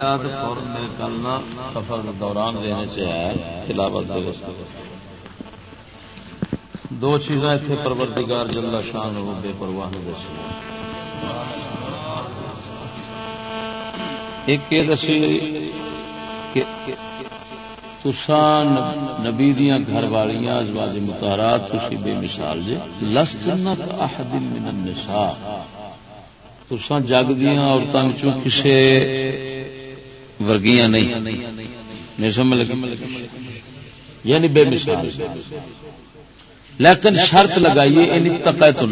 فوراً میرے کلنا سفر دوران دینے سے ہے، تلاوت دے دو چیزاں اتنے پروردگار جلا شان ہو، بے پرواہ دسی ایک یہ دسی کہ تسان نبی دیا گھر والیاں ازواج متارات تھی بے مثال جے۔ لست احد من النساء۔ تسان جگ دیا عورتوں کسے ورگیاں نہیں۔ سمجھ لگی؟ یعنی بے مثال۔ لیکن شرط لگائیے ان تقا تو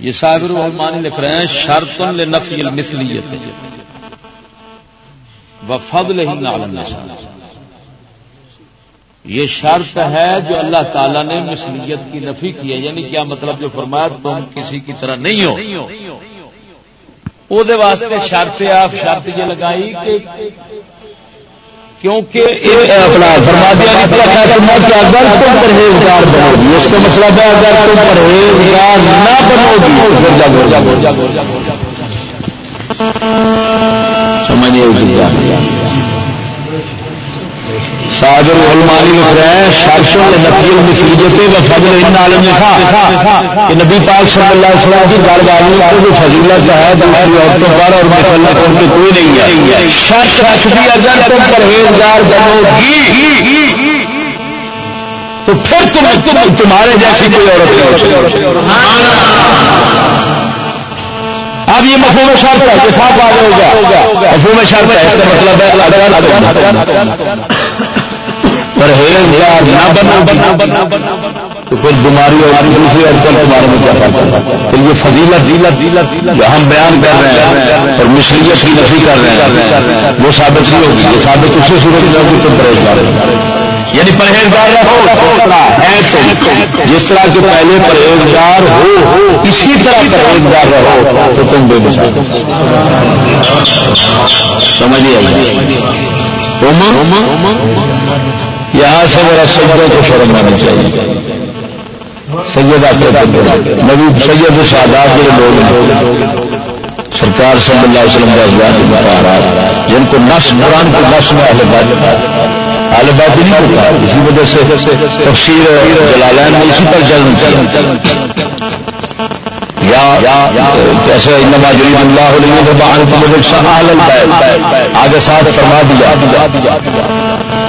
یہ صاحب الرحمان لکھ رہے ہیں شرط لنفی المثلیت۔ وفضل ہی یہ شرط ہے جو اللہ تعالی نے مثلیت کی نفی کی ہے یعنی کیا مطلب جو فرمایا تم کسی کی طرح نہیں ہو؟ وہ واسطے شرط آپ شرط یہ لگائی کہ کیونکہ اپنا فرما پرہیزگار بنو گی اس کا مطلب ہے اگر تم پرہیزگار نہ بنو گی سمجھے ساگر المانی لکھ رہے ہیں شرشوں نے نفی المسیجت و فضل ان عالم کہ نبی پاک صلی اللہ علیہ وسلم کی گھر والی کو جو فضیلت ہے دوسری عورتوں پر اور مسلط ان کی کوئی نہیں ہے۔ شرط رکھ دی اگر تم پرہیزگار بنو گی، تو پھر تم تمہارے جیسی کوئی عورت نہیں اب یہ مفہوم شرط ہے کہ صاحب آگے ہوگا مفہوم شرط ہے، اس کا مطلب ہے پرہیزگار نہ بنا تو پھر بیماری اور دوسری ارجن کے بارے میں کیا کرتا تو یہ فضیلت جو ہم بیان کر رہے ہیں اور مشریت کی نفی کر رہے ہیں وہ ثابت نہیں ہوگی یہ ثابت اسی صورت میں ہوگی تم پرہیزگار یعنی پرہیزگار رہو جس طرح سے پہلے پرہیزگار ہو اسی طرح پرہیزگار رہو تو تم بے مثال سمجھیے یہاں سے میرا سجدوں کو شرم آنی چاہیے۔ سید آپ نبی سید شاداب کے لوگ سرکار صلی اللہ علیہ وسلم کے ازواج مطالعات جن کو نس، قرآن کو نس میں اہل بات اہل بات نہیں ہوتا۔ اسی وجہ سے تفسیر جلالین میں اسی پر جلد یا جیسے اللہ آگے ساتھ فرما دیا۔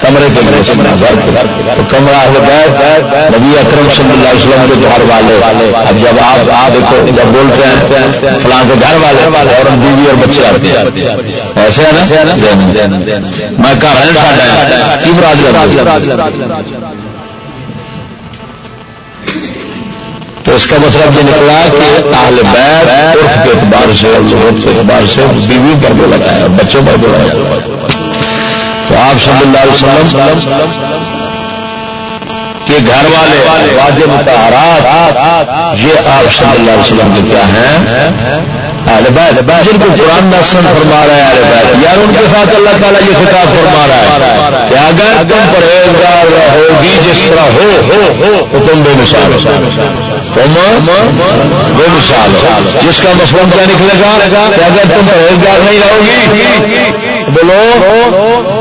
کمرے کے میرے سے لیے تو کمرہ اہل بیت، نبی اکرم صلی اللہ علیہ وسلم کے گھر والے۔ اب جب آپ آپ جب بولتے ہیں، فلاں کے گھر والے اور بیوی اور بچے آتے ہیں۔ ایسے ہے نا؟ میں کہا تو اس کا مطلب یہ نکلا کہ اہل بیت عرف کے اعتبار سے ضرورت کے اعتبار سے بیوی پر بولا جائے اور بچوں پر بولا جائے تو آپ صلی اللہ علیہ وسلم کے گھر والے واجب متحرات یہ آپ صلی اللہ علیہ وسلم کے کیا ہیں؟ جن کو قرآن سن فرما رہا ہے یار، ان کے ساتھ اللہ تعالیٰ یہ خطاب فرما رہا ہے کہ اگر تم پرہیزگار ہوگی، جس طرح ہو، تو تم بے مثال تم بے مثال جس کا مسلم کیا نکلے گا؟ کہ اگر تم پرہیزگار نہیں رہو گی بولو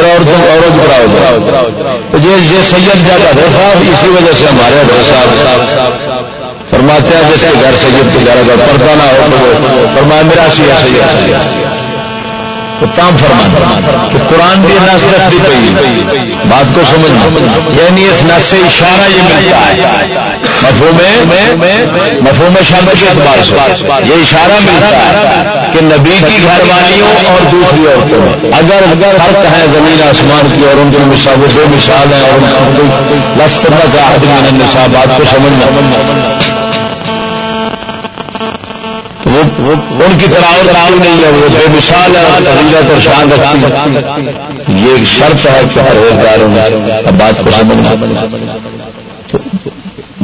پھر اور تم عورت کراؤ یہ سید زیادہ صاحب اسی وجہ سے ہمارے صاحب۔ فرماتے ہیں جس کے گھر سید کے گھر اگر پردہ نہ ہو فرمایا، میرا سی سید تو تام فرما کہ قرآن بھی نس رکھتی پی بات کو سمجھنا۔ یعنی اس نس سے اشارہ یہ ملتا ہے۔ مفہوم مفہوم شامل کے اعتبار سے۔ یہ اشارہ ملتا ہے۔ کہ نبی کی گھر والیوں اور دوسری عورتوں۔ اگر اگر فرق ہے زمین آسمان کی اور ان کی مثال دو مثال ہیں اور لستر کا آدمی نصاب بات کو سمجھنا۔ ان کی طرح اور راؤ نہیں ہے وہ بے مثال ہے اور شان رکھتی یہ ایک شرط ہے کہ پرہیزگاروں میں بات کو سمجھنا۔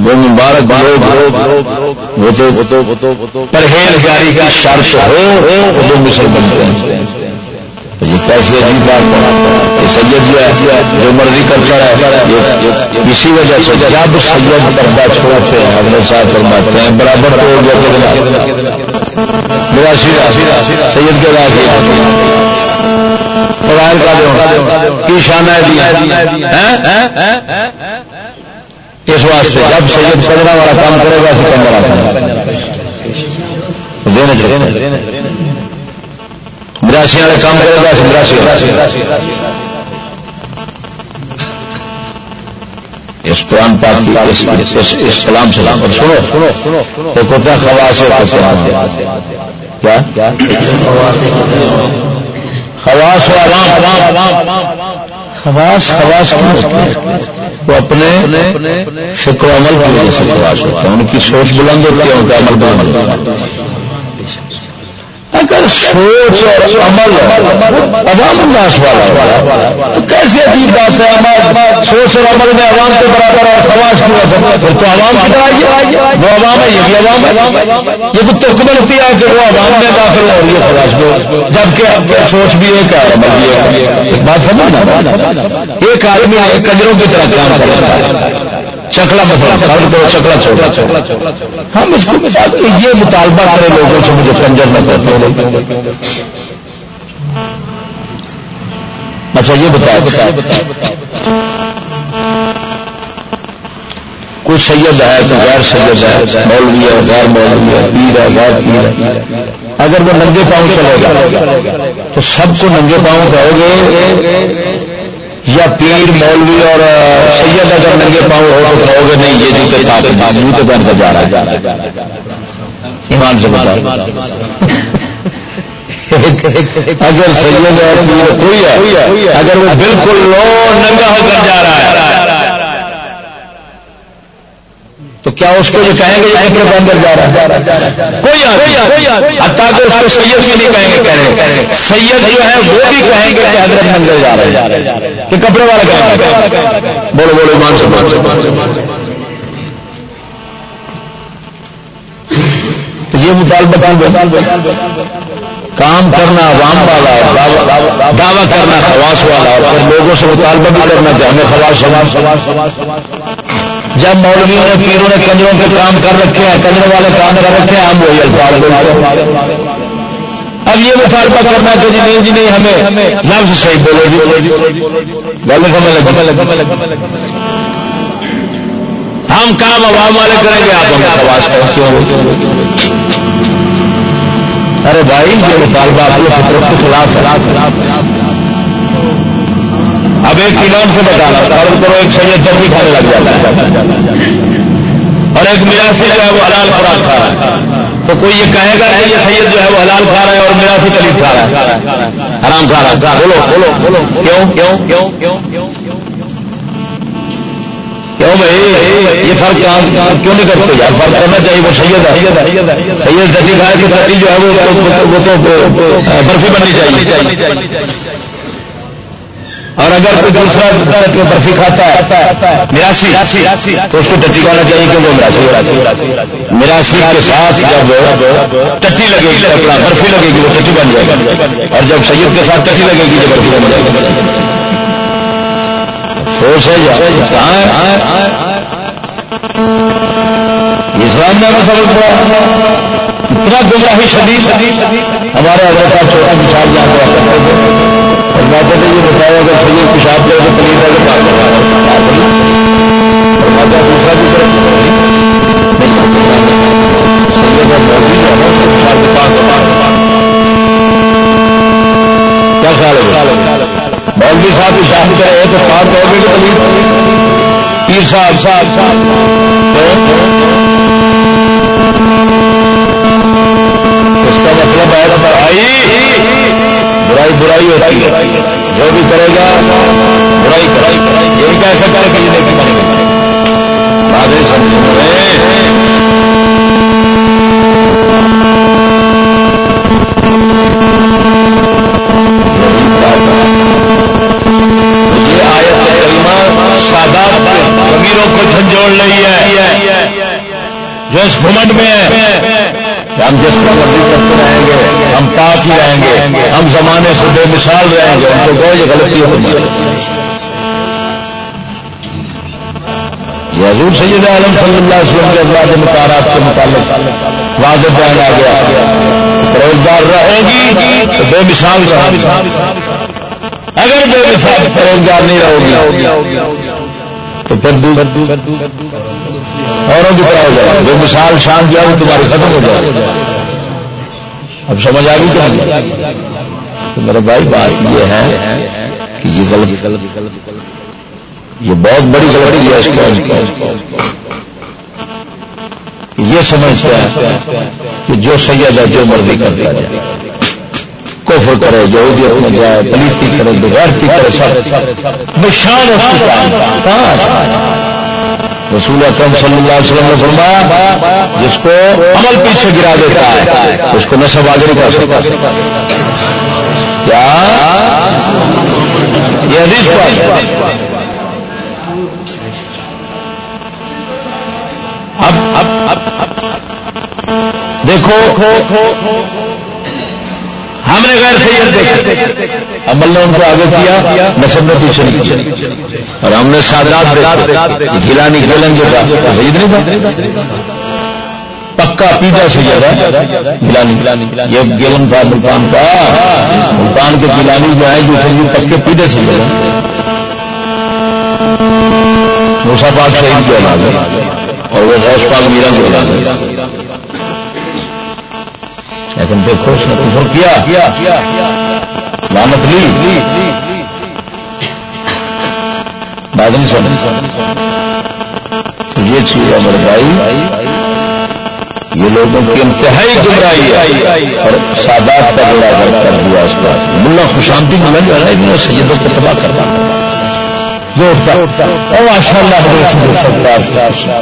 وہ مبارک وہ تو پرہیزگاری کا شرط ہو، وہ مصر بنتے ہیں یہ کیسی عجیب بات ہے سید جو ہے، جو مرضی کرتا ہے اسی وجہ سے جب سید پردہ چھوڑتے ہیں اپنے ساتھ فرماتے ہیں، برابر تو ہو گیا میرا سید کے لاکھ کی شان ہے ہاں؟ اس واسطے جب سید سجنا والا کام کرے گا مراسی والے کام کرے گا مراسی اس قرآن پاک اس کلام سلام پر سنو۔ سنو ایک ہوتا ہے خواص کیا؟ خواص خواص خواص وہ اپنے فکر عمل کی وجہ سے خواص ہوتا ہے ان کی سوچ بلند ہوتی ہے، ان کا عمل بلند ہوتا ہے۔ اگر سوچ اور عمل عوام الناس والا تو کیسے عجیب بات ہے؟ سوچ اور عمل میں عوام کے برابر اور خواص کی وجہ تو عوام کی طرح وہ عوام ہے، یہ بھی عوام ہے۔ یہ تو ترک بنتی ہے کہ وہ عوام میں داخل ہو رہی ہے، خواص کو۔ جبکہ سوچ بھی ایک ہے، عمل بھی ایک بات سمجھنا۔ ایک آدمی ایک کجروں کی طرح کام کر رہا ہے۔ چکلا مسئلہ کرو چکلا چھوڑا ہم اس کو یہ مطالبہ رہے لوگوں سے، مجھے کنجر نہ کرتے اچھا یہ بتایا کوئی سید ہے تو غیر سید ہے، مولوی ہے، غیر مولوی ہے، پیر ہے، غیر پیر ہے۔ اگر وہ ننگے پاؤں چلے گا، تو سب کو ننگے پاؤں کہو گے یا پیر، مولوی اور سید اگر ننگے پاؤں ہو تو کہو گے نہیں، یہ جوتے پاک جوتے پہن کر جا رہا ہے۔ ایمان سے بتا اگر سید اور کوئی ہے، اگر وہ بالکل لو ننگا ہو کر جا رہا ہے، تو کیا اس کو یہ کہیں گے، یہ کپڑے پہن کر جا رہا ہے؟ کوئی حتیٰ کہ اس کو سید بھی نہیں کہیں گے، کہہ رہے سید جو ہے وہ بھی کہیں گے کہ حضرت منگل جا رہے ہیں۔ کہ کپڑے والے کہیں گے بولو بولو مان سے تو یہ مطالبہ کام کرنا، عوام والا دعویٰ کرنا، خواص والا اور لوگوں سے مطالبہ بھی کرنا کہ ہمیں خواص جب مولویوں نے، پیروں نے کنجروں کے کام کر رکھے ہیں، کنجروں والے کام کر رکھے ہیں، ہم وہی الفاظ اب یہ مطالبہ کرنا کہ جی نہیں جی نہیں ہمیں لفظ صحیح بولو جی گل سمجھ ہم کام عوام والے کریں گے آپ ہمیں آواز کیوں ارے بھائی یہ مطالبہ آپ کے فطرت کے خلاف اب ایک امام سے بتانا فرض کرو ایک سید چکی کھانے لگ جاتا ہے اور ایک میراسی جو ہے وہ حلال خوراک کھا رہا ہے تو کوئی یہ کہے گا کہ یہ سید جو ہے وہ حلال کھا رہا ہے اور میراسی کلیف کھا رہا ہے۔ حرام کھا رہا ہے۔ بولو۔ بولو بولو کیوں؟ کیوں؟ کیوں؟ کیوں کیوں بھائی؟ یہ فرق کیوں نہیں کرتے؟ یار فرق کرنا چاہیے وہ سید ہے۔ سید جتی کھائے کی ترقی جو ہے وہ تو برفی بننی چاہیے۔ اور اگر کوئی دوسرا برفی کھاتا ہے میراسی تو اس کو ٹٹی کھانا چاہیے کہ وہ میراسی میراسی کے ساتھ جب ٹٹی لگے گی، اپنا برفی لگے گی، وہ ٹٹی بن جائے گی۔ اور جب سید کے ساتھ ٹٹی لگے گی، تو برفی بن جائے گی۔ سوچ ہے ہاں؟ اسلام میں سمجھ پڑا اتنا گمراہی شدید۔ ہمارے اگر چھوٹا مثال جہاں کرتے تھے فرماتے تھے یہ بتایا اگر سید پیشاب کرے تو پلیز ہے کہ دوسرا بھی طرف مولوی صاحب پیشاب کرے تو پاک کہو گے کہ پیر صاحب صاحب صاحب۔ اس کا مطلب ہے آئی برائی برائی ہوتی ہے۔ جو بھی کرے گا، برائی کرائی کرائی یہ بھی کہہ سکتا ہے کہ یہ بنے گا بادری سمجھ رہے جو کچھ جھنجھوڑ رہی ہے۔ جو اس گھمنڈ میں ہے ہم جس طرح مرضی کرتے رہیں گے، ہم پاک ہی رہیں گے، ہم زمانے سے بے مثال رہیں گے ان کو یہ غلطی ہوگی یہ حضور سید عالم صلی اللہ علیہ وسلم کے ازواج مکارات کے متعلق واضح بیان آ گیا۔ روزگار رہے گی تو بے مثال رہے اگر بے مثال روزگار نہیں رہے گی تو پھر اوروں کی طرح ہو جائے؟ بے مثال شان جو ہے تمہاری ختم ہو جائے۔ اب سمجھ آ گئی کیا ہاں جی۔ تو میرے بھائی، بات یہ ہے کہ یہ غلط یہ بہت بڑی غلطی ہے اس کو یہ سمجھتا ہے کہ جو سید ہے، جو مرضی کر دیا جائے کفر کرے جو میں جائے پلیتی کرے بغیرتی کرے سب نشان رسول اکرم صلی اللہ علیہ وسلم نے فرمایا جس کو عمل پیچھے گرا دیتا ہے اس کو نشب آگے نہیں کر سکتا کیا یہ حدیث اب اب اب دیکھو ہم نے غیر سید دیکھے عمل نے ان کو آگے کیا نسب نے پیچھے نہیں کیا اور ہم نے سادات گلانی گلن جو تھا سید نہیں تھا؟ پکا پیٹا سید ہے۔ گلانی یہ گلن تھا ملتان کا۔ ملتان کے گلانی جو ہے جو سید پکے پیٹے سید ہے موسا پاک شہید کے نام اور وہ غوث پاک میرا بھی بنا لیکن دیکھو اس نے کفر کیا۔ لانت لی۔ بات یہ چیز ہے میرے بھائی، یہ لوگوں کی انتہائی گمراہی ہے اور سادات کا بڑا کر دیا اس کا ملا خوشانتی ملا جو ہے سیدوں کو تباہ کرنا ماشاء اللہ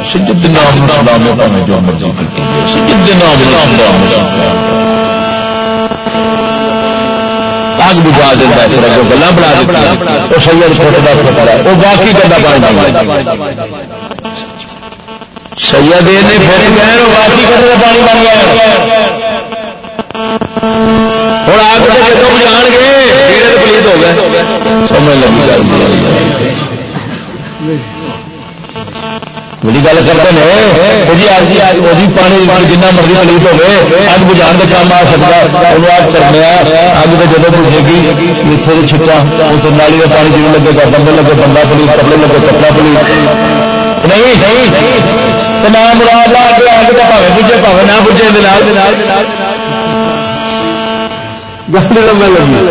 سجد نام اسلام جو مرضی سجد نام آگ بجا دیتا ہے پھر گلا بنا دیتا وہ سید چھوٹے کا چھوٹا ہے وہ باقی گندا پانی سید نے پھر گئے باقی پانی بن گیا ہوں آگ جب جان گے پلیت ہو گئے سمجھ لگی بڑی گل کرتے ہیں جی آج جی پانی جنہ مرضی پلیت ہوگی اگ بجان کا کام آ سکتا وہ آگ کرنے اگ تو جب پوچھے گی اتنے سے چھٹا اس نالی کا پانی جن لگے گا بندے لگے بندہ پلیت کپڑے لگے کپڑا پلیت نہیں نہیں نام مراد آ کے اگ کا پاوے بجے پاوے نہ بجے گل لگی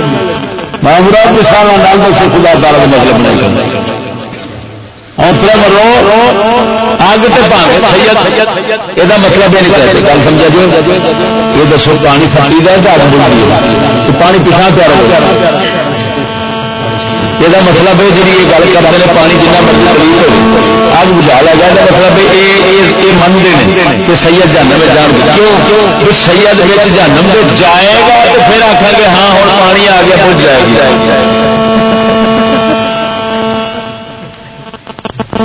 میں مراد کسان نام بس خدا تعالی کا مطلب نہیں حوصلہ مرو اگ تو پاوے یہ مطلب یہ نہیں کرتے گل سمجھا جی؟ یہ دسو، پانی فاڑی کا پانی پچھا پیار ہو یہ مطلب ہے جی یہ گل کرتے ہیں، پانی جنہ مرضی قریب ہو اگ بجا لیا جائے مطلب یہ منگے ہیں کہ سید جانم جان کیوں؟ سید جانم جائے گا تو پھر آخر گے ہاں ہوں پانی آ گیا، پہنچ جائے گی۔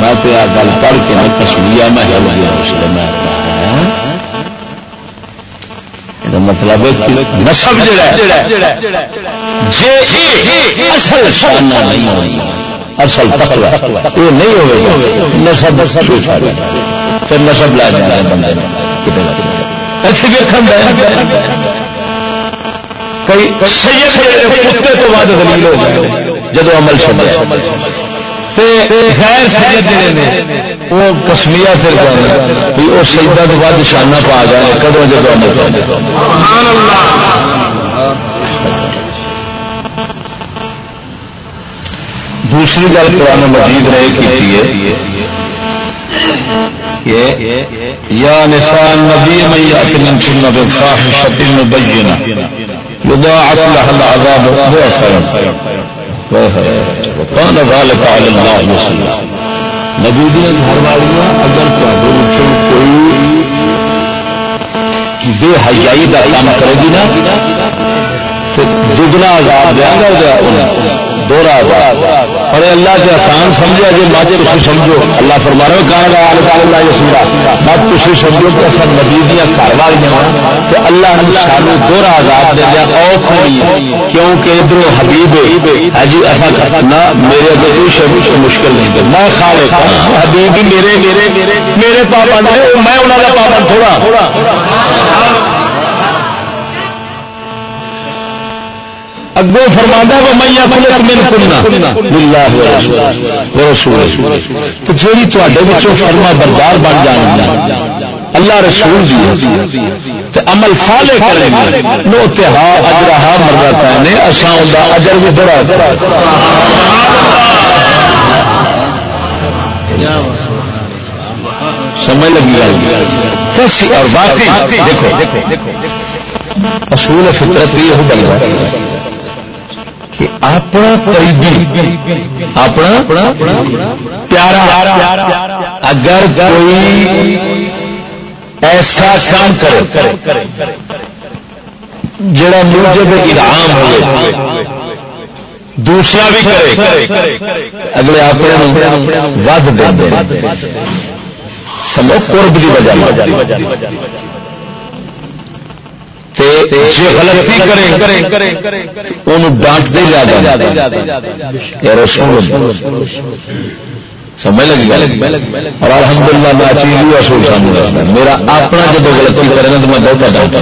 میں تو آ گل پڑھ کے میں کسمیا میں ہل گیا اس لیے میں مطلب نسب اصل یہ نہیں ہوگا نسب نسب پھر نسب لا جانا بندے کئی سید کتے تو بعد دلیل ہو جائے جب عمل چلے غیر سید جڑے نے وہ کسمیا پھر وہ تو بعد پا جائے کدو جب دوسری گل قرآن مجید نے کی یا نسان نبی من یأتی من کنن بفاحشت مبینہ یضاعف لها العذاب ضعفا وكان ذلك على اللہ يسير. نبی دیا گھر والیاں اگر تھوڑے کوئی بے حیائی کا کام کرے گی نا، تو دگنا آزاد دیا گا دو دورا اور اللہ کے آسان سمجھا جی مت تھی سمجھو۔ اللہ فرما رہے کہا اللہ سمجھا۔ مت تھی سمجھو کہ سب نبی دیا گھر والی تو اللہ نے سانو دورا آزاد دے دیا، اوکھ ہوئی کیونکہ ادھر حبیب ہے۔ ہاں جی ایسا نہ، میرے اگر کوئی شب مشکل نہیں دے۔ میں خالق ہاں۔ حبیب میرے میرے میرے پاپا میں انہوں کا پاپا تھوڑا۔ اگو فرما وہ من کننا تو جیڑی تے فرما بردار بن جان اللہ رسول جی عمل سالے کریں گے تہا مردا پہنے اصا اجر بھی بڑا۔ سمجھ لگی کیسی اور باقی دیکھو، اصول فطرت بھی یہ بن رہا کہ اپنا قریبی اپنا پیارا، اگر کوئی ایسا کام کرے، جڑا مجھے انعام ہوئے، دوسرا بھی کرے، اگلے اپنے ود دے سمجھ قرب کی وجہ غلطی کرے ڈانٹتے سمجھ لگی اور الحمد للہ میں چیز اصول سامنے میرا اپنا جب غلطی کرے نا تو میں بہت ڈانٹا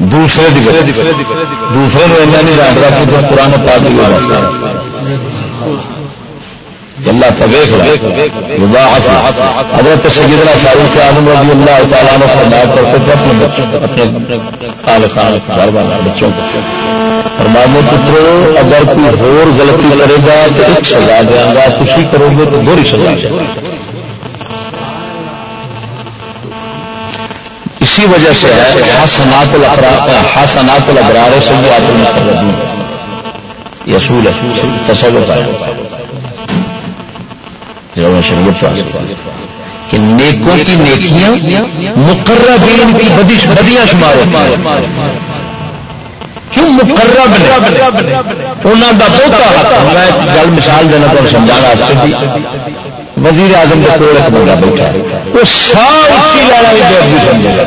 دوسرے دوسرے نہیں ڈانٹ رہا کہ پرانا پارٹی اللہ فویخ حضرت سیدنا فاروق اعظم رضی اللہ تعالیٰ نے فرمایا کرتے تھے، اپنے بچوں اپنے خان گھر والے بچوں کو۔ فرمانے پترو، اگر کوئی اور غلطی کرے گا تو ایک سزا دیا گا، خوشی کرو گے تو دوری سزا اسی وجہ سے ہے، حسنات حسنات الابرار سے بھی آپ یہ اصول، تصور ہے۔ شریعت کہ نیکوں کی نیکیاں مقرر کی بدیاں شمار ہوتی کیوں مقرب انہوں کا بہت میں گل مثال دینا تو سمجھانا سمجھا وزیر اعظم کا کوئی ایک بندہ بیٹھا ہے۔ وہ ساری لانا بھی بے ادبی سمجھے گا۔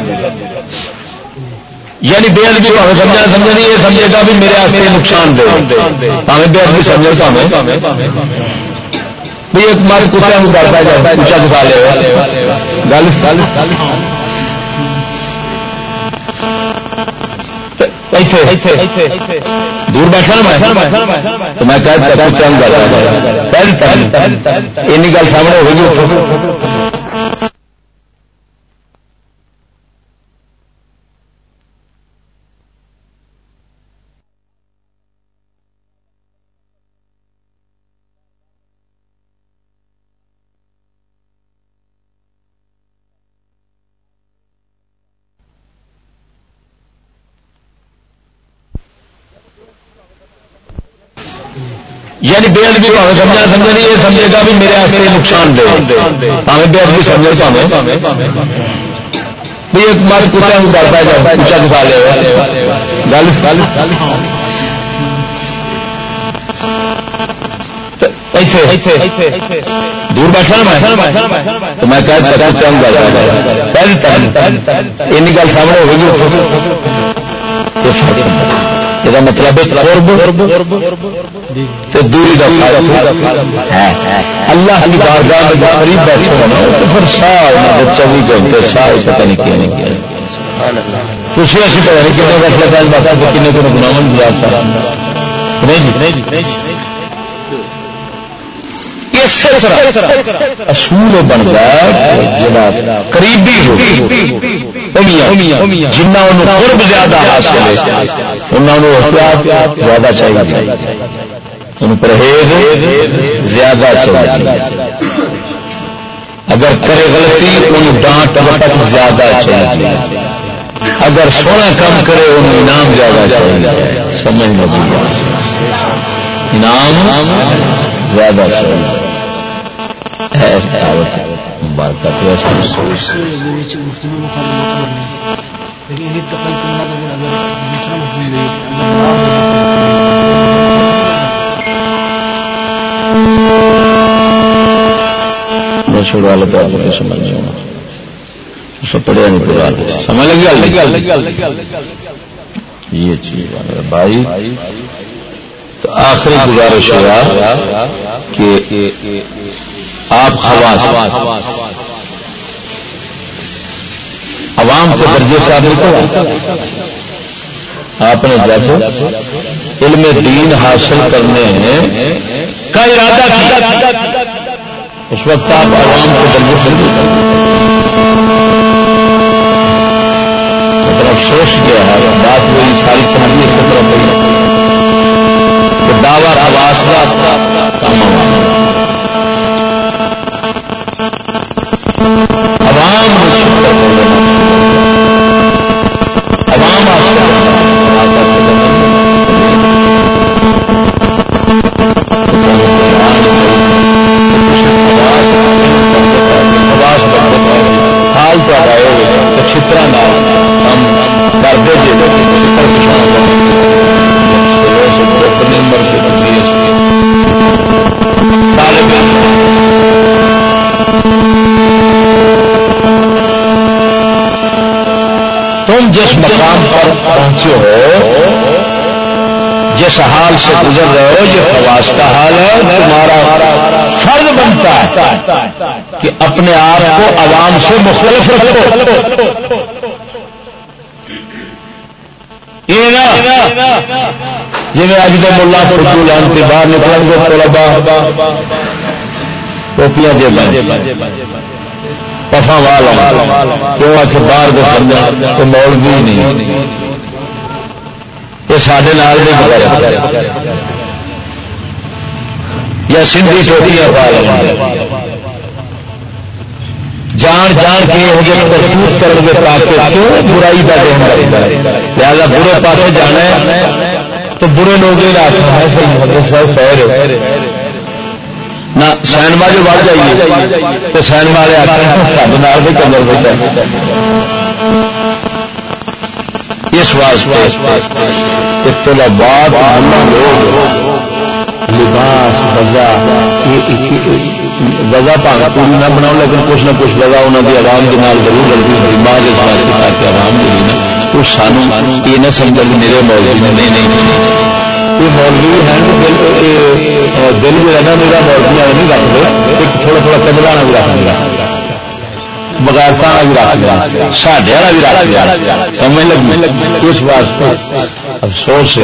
یعنی بے ادبی پہ سمجھا سمجھا نہیں، یہ سمجھے گا بھی میرے نقصان دے پہ بے ادبی سمجھے تو بھی ایک کتا کرتا دکھا لے گل دور بیٹھا تو میں گل سامنے ہوگی یعنی بے ادبی پہ سمجھا سمجھا نہیں یہ سمجھے گا بھی میرے واسطے نقصان دے پہ بے ادبی سمجھے بھی ایک مر کتا کرتا جائے اچا دکھا لے گل دور بیٹھا تو میں گل سامنے ہوگی یہ مطلب دوری اللہ کی بارگاہ میں قریب بیٹھے پھر چوبی گھنٹے پتہ نہیں کیا نہیں کیا تھی نہیں کتنے فیصلہ کو گزار سارا نہیں جی اصول بن گیا قریبی ہو جنہ قرب زیادہ حاصل ہے انہوں احتیاط زیادہ چاہیے۔ ان پرہیز زیادہ چاہیے۔ اگر کرے غلطی ان ڈانٹ وٹک زیادہ چاہیے۔ اگر سونا کام کرے ان انعام زیادہ چاہیے۔ سمجھ نہیں انعام زیادہ چاہیے۔ بات چھوڑا لگا سمجھ نہیں ہونا سب پڑھیا نہیں پڑھا سمجھ لگی یہ چیز بھائی تو آخری گزارش ہوا کہ آپ خواص عوام کے درجے سے آپ نکل آپ نے جب علم دین حاصل کرنے کا ارادہ کیا؟ اس وقت آپ عوام کو درجے سے افسوس کیا ہے بات ہوئی ساری چمڑی اس طرف ہوئی۔ کہ دعوی آواز کا کام عوام پر پہنچے ہو، جس حال سے گزر رہے ہو، یہ خواص کا حال ہے، تمہارا فرض بنتا ہے کہ اپنے آپ کو عوام سے مختلف رکھو۔ جی میں اج دن ملا کو لان کے باہر نکلیں گے طلبا ٹوپیاں جیب پفا والا، کیوں آ کے باہر دے سمجھا؟ تو مول بھی نہیں۔ یہ سارے نال نہیں یا سندھی ٹوٹیاں پا جان جان کے یہ کرتوت کریں گے تاکہ کیوں برائی کا دن لہٰذا برے پاسے جانا ہے تو برے لوگ یہ آخر ہے صحیح صاحب، خیر نہ سینما جو بڑھ جائیے۔ تو سینما والے آخر سب نال بھی قدر ہوتا اس واسطے طلبات لوگ لباس وزا وزا پانا پوری نہ بناؤ، لیکن کچھ نہ کچھ وزا انہوں کی عوام کے نال ضرور لگتی ہوئی بعض اس واسطے تاکہ عوام جو ہے وہ سانو یہ نہ سمجھ میرے موضوع نے نہیں نہیں مولوی ہیں دل جو ہے نا، میرا مولوی نہیں رکھتے، ایک تھوڑا تھوڑا کدلا بھی رکھ دیا بغیرتا بھی رکھ دیا ساڈے والا بھی رکھ دیا سمجھ لگی؟ اس واسطے افسوس ہے۔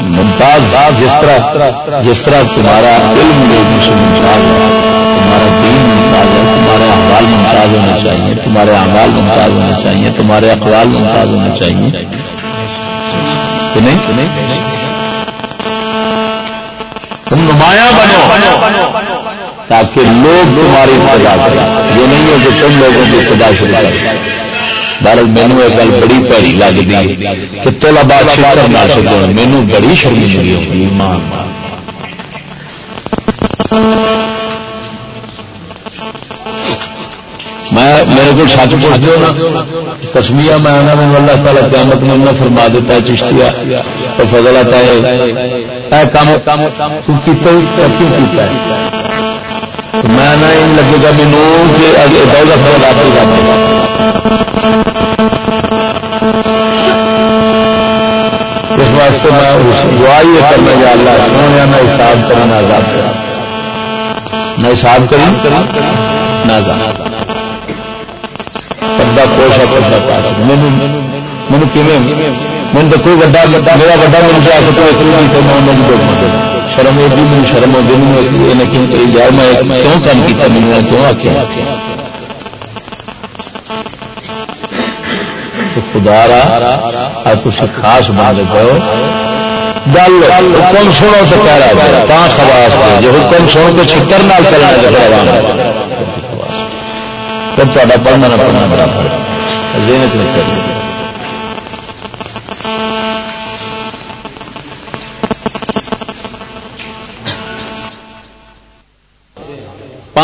ممتاز جس طرح جس طرح تمہارا علم ممتاز ہے۔ تمہارا دین ممتاز ہے۔ تمہارے احوال ممتاز ہونے چاہیے۔ تمہارے احوال ممتاز ہونے چاہیے۔ تمہارے اقوال ممتاز ہونے چاہیے۔ کہ نہیں؟ تم نمایاں بنو۔ تاکہ لوگ تمہاری ابتدا کریں۔ یہ نہیں ہے کہ تم لوگوں کی ابتدا شروع کریں بھارت مینو ایک گل بڑی پیڑی لگتی ہے کہ تلا بات شکر نہ سکو مینو بڑی شرمندگی ہوگی ماں میں میرے کو سچ پوچھ دو نا۔ کسمیا میں آنا میں اللہ تعالیٰ قیامت میں نے فرما دیتا ہے چشتیا تو فضل آتا ہے۔ کام کیوں کیتا ہے؟ میں نہ لگے گا مینو کہ اگے دو دفعہ آپ اس واسطے میں دعا ہی کرنا یا اللہ سونے نہ حساب کرنا آزاد نہ حساب کریں نہ آزاد پردہ پوش ہے۔ پردہ پاس مینو من تو کوئی وڈا میرا وڈا مجھے آ کے تو میں شرم ہوگی، مجھے شرم ہوگی، مجھے یار میں کیوں کام کیا مجھے کیوں آخیا خدا رہا تھی خاص بات کرو گل، حکم سنو تو کہہ رہا ہے خواس جو حکم سنو تو چھتر نال چلنا چاہیے۔ پھر تا پڑھنا نہ پڑھنا۔ برابر ذہن چ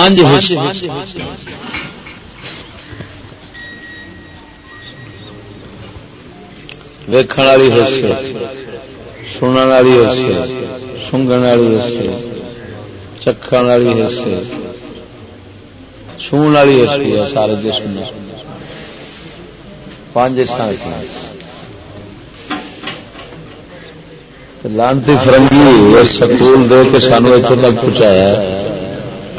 رکھا پانچ ویکن والی حصے سننے والی حصے سنگن والی حصے چکھن والی حصے چھون والی حصے ہے سارے جسم پانچ حصہ لانتی فرنگی سکول دے کے سانو اتنے تک پہنچایا ہے۔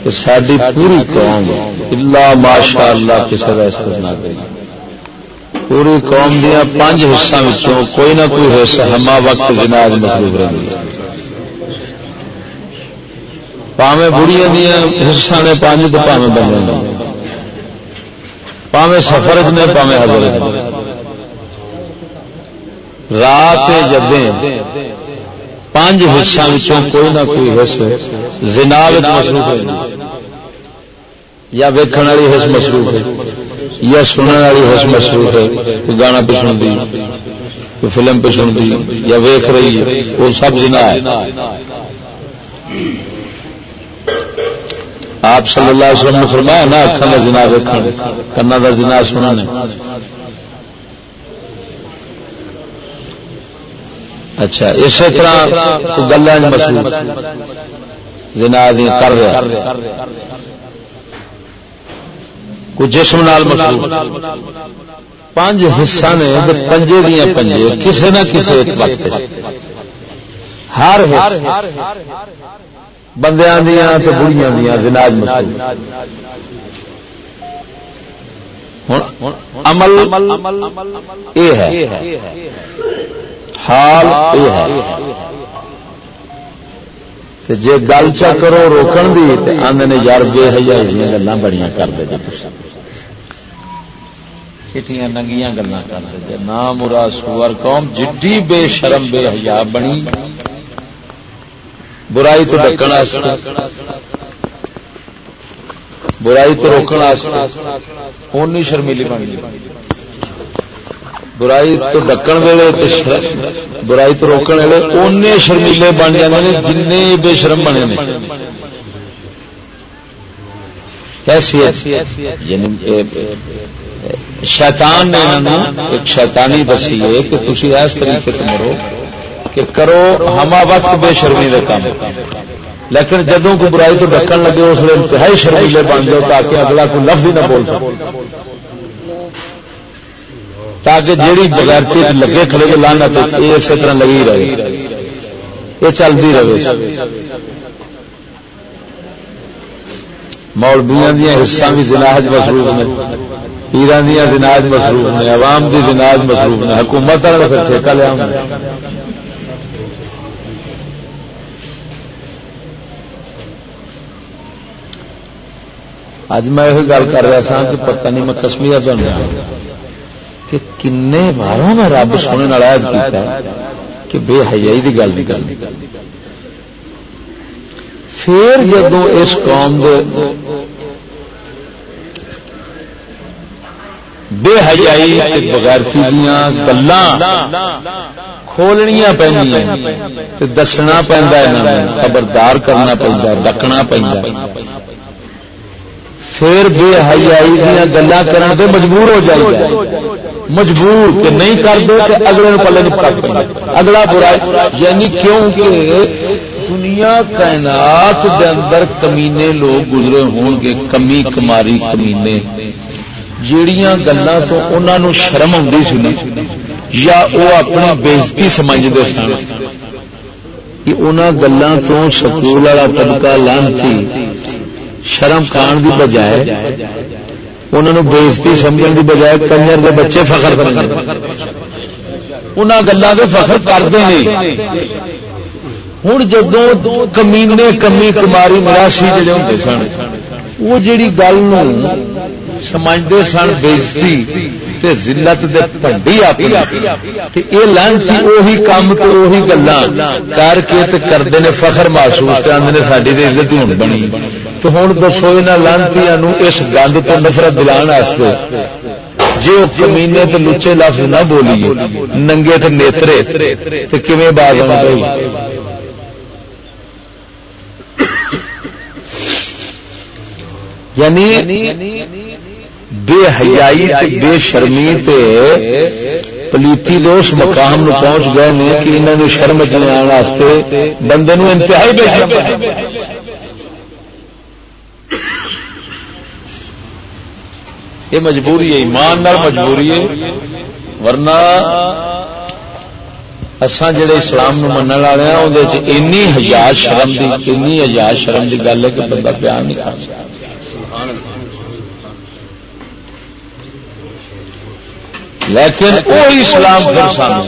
کہ ساری پوری قوم اللہ ماشاء اللہ کسی کا استعمال نہ کری پوری قوم دیا پانچ حصوں کوئی نہ کوئی حصہ ہما وقت جناز مصروف رہی پاوے بڑھیا دیا حصہ نے پانچ تو پاوے بندے پاوے سفر نے پاوے حضر رات جدیں پانچ حصوں کوئی نہ کوئی حص زناب مصروف ہے یا ویکن والی حص مصروف ہے، یا سننے والی حص مصروف ہے، کوئی گانا پہ سن دی کوئی فلم پہ سن دی یا ویخ رہی ہے، وہ سب زنا ہے۔ آپ صلی اللہ علیہ وسلم نے فرمایا، نہ اکھان کا جنا ویکن کنا کا جنا سننا اچھا اسی طرح گلا مشہور جنا کر رہا۔ کوئی جسم نال مشہور پانچ حصہ نے پنجے دیا پنجے کسی نہ کسی ایک وقت ہر بندیاں دیا تو بڑیاں دیا جناج مشہور۔ عمل یہ ہے۔ حال یہ ہے۔ جی گل چا کرو روکن دی آدھے یار بے ہزار گلیں بڑی کر دے جی۔ چیٹیاں ننگیاں گلیں کر دے نہ مرا سور قوم جڈی بے شرم بے حیا بنی۔ برائی تو ڈکن برائی تو روکن اونی شرمیلی بن گئی۔ برائی تو ڈکن ویلے برائی تو روکن ویلے اُن شرمیلے بن جاتے ہیں جن بے شرم بنے نے۔ یعنی شیطان نے ایک شیطانی دسی ہے کہ تھی اس طریقے سے مرو کہ کرو ہما وقت بے شرمی کا کام۔ لیکن جدوں کو برائی تو ڈکن لگے اس لیے انتہائی شرمیلے بن جاؤ تاکہ اگلا کوئی لفظ ہی نہ بول سکے۔ تاکہ جیڑی بغیر لگے کھڑے کے لانا یہ اسی طرح لگی رہے۔ یہ چلتی رہے۔ مولبیا دیا حصہ بھی جناج مصروف نے۔ پیران دیا جناج مصروف نے، عوام کی جناج مصروف نے، حکومت والے پھر ٹھیکہ لیا اج میں یہ گل کر رہا سا کہ پتہ نہیں میں کشمیر چاہتا کہ کن باروں میں رب سونے والا کیتا ہے کہ بے حیائی کی گل نہیں کرنی۔ پھر جب اس قوم دے بے حیائی بغیرتی دیا گلان کھولنیا پہ دسنا پہنا خبردار کرنا پہنتا ڈکنا پہنتا پھر بے حیائی دیا گلا کرنے پہ مجبور ہو جائے۔ مجبور کہ نہیں کر دو کہ اگلے پلے نہیں اگلا برا یعنی کیوں کہ دنیا کائنات دے اندر کمینے لوگ گزرے ہون گے، کمی کماری کمینے۔ جیڑیاں گلوں تو انہوں شرم آتی سی یا وہ اپنی بےزتی سمجھتے سن۔ ان گلوں تو سکول والا طبقہ لانتی شرم کھان دی بجائے انہوں بےزتی سمجھنے دی بجائے کنجر کے بچے فخر کر گلوں کے فخر کرتے ہیں۔ ہوں جدو کمینے کمی کماری مراسی جڑے ہوتے سن وہ جیڑی گل سمجھتے سن، بےزتی ذلت دے پنڈی اپنی۔ یہ لانسی وہی کام تو وہی گلا کر کے کرتے ہیں فخر محسوس آدھے ساری تو عزت ہوں بنی۔ تو ہوں دسو یہاں لانتی اس گند تو نفرت دلان واسطے۔ جی وہ کمینے تو لچے لفظ نہ بولیے، ننگے تو نیترے تو کھے باز آئی یعنی بے حیائی بے شرمی تے پلیتی اس مقام نو پہنچ گئے نے کہ انہوں نے شرم چلے آنے بندے نو انتہائی بے شرم یہ مجبوری ہے ایمان نال مجبوری ہے۔ ورنہ اسان جڑے اسلام نو من والے ہیں اندر اینی ہزار شرم دی اینی ہزار شرم دی گل ہے کہ بندہ پیار نہیں کر سکتا۔ لیکن وہی اسلام پھر سان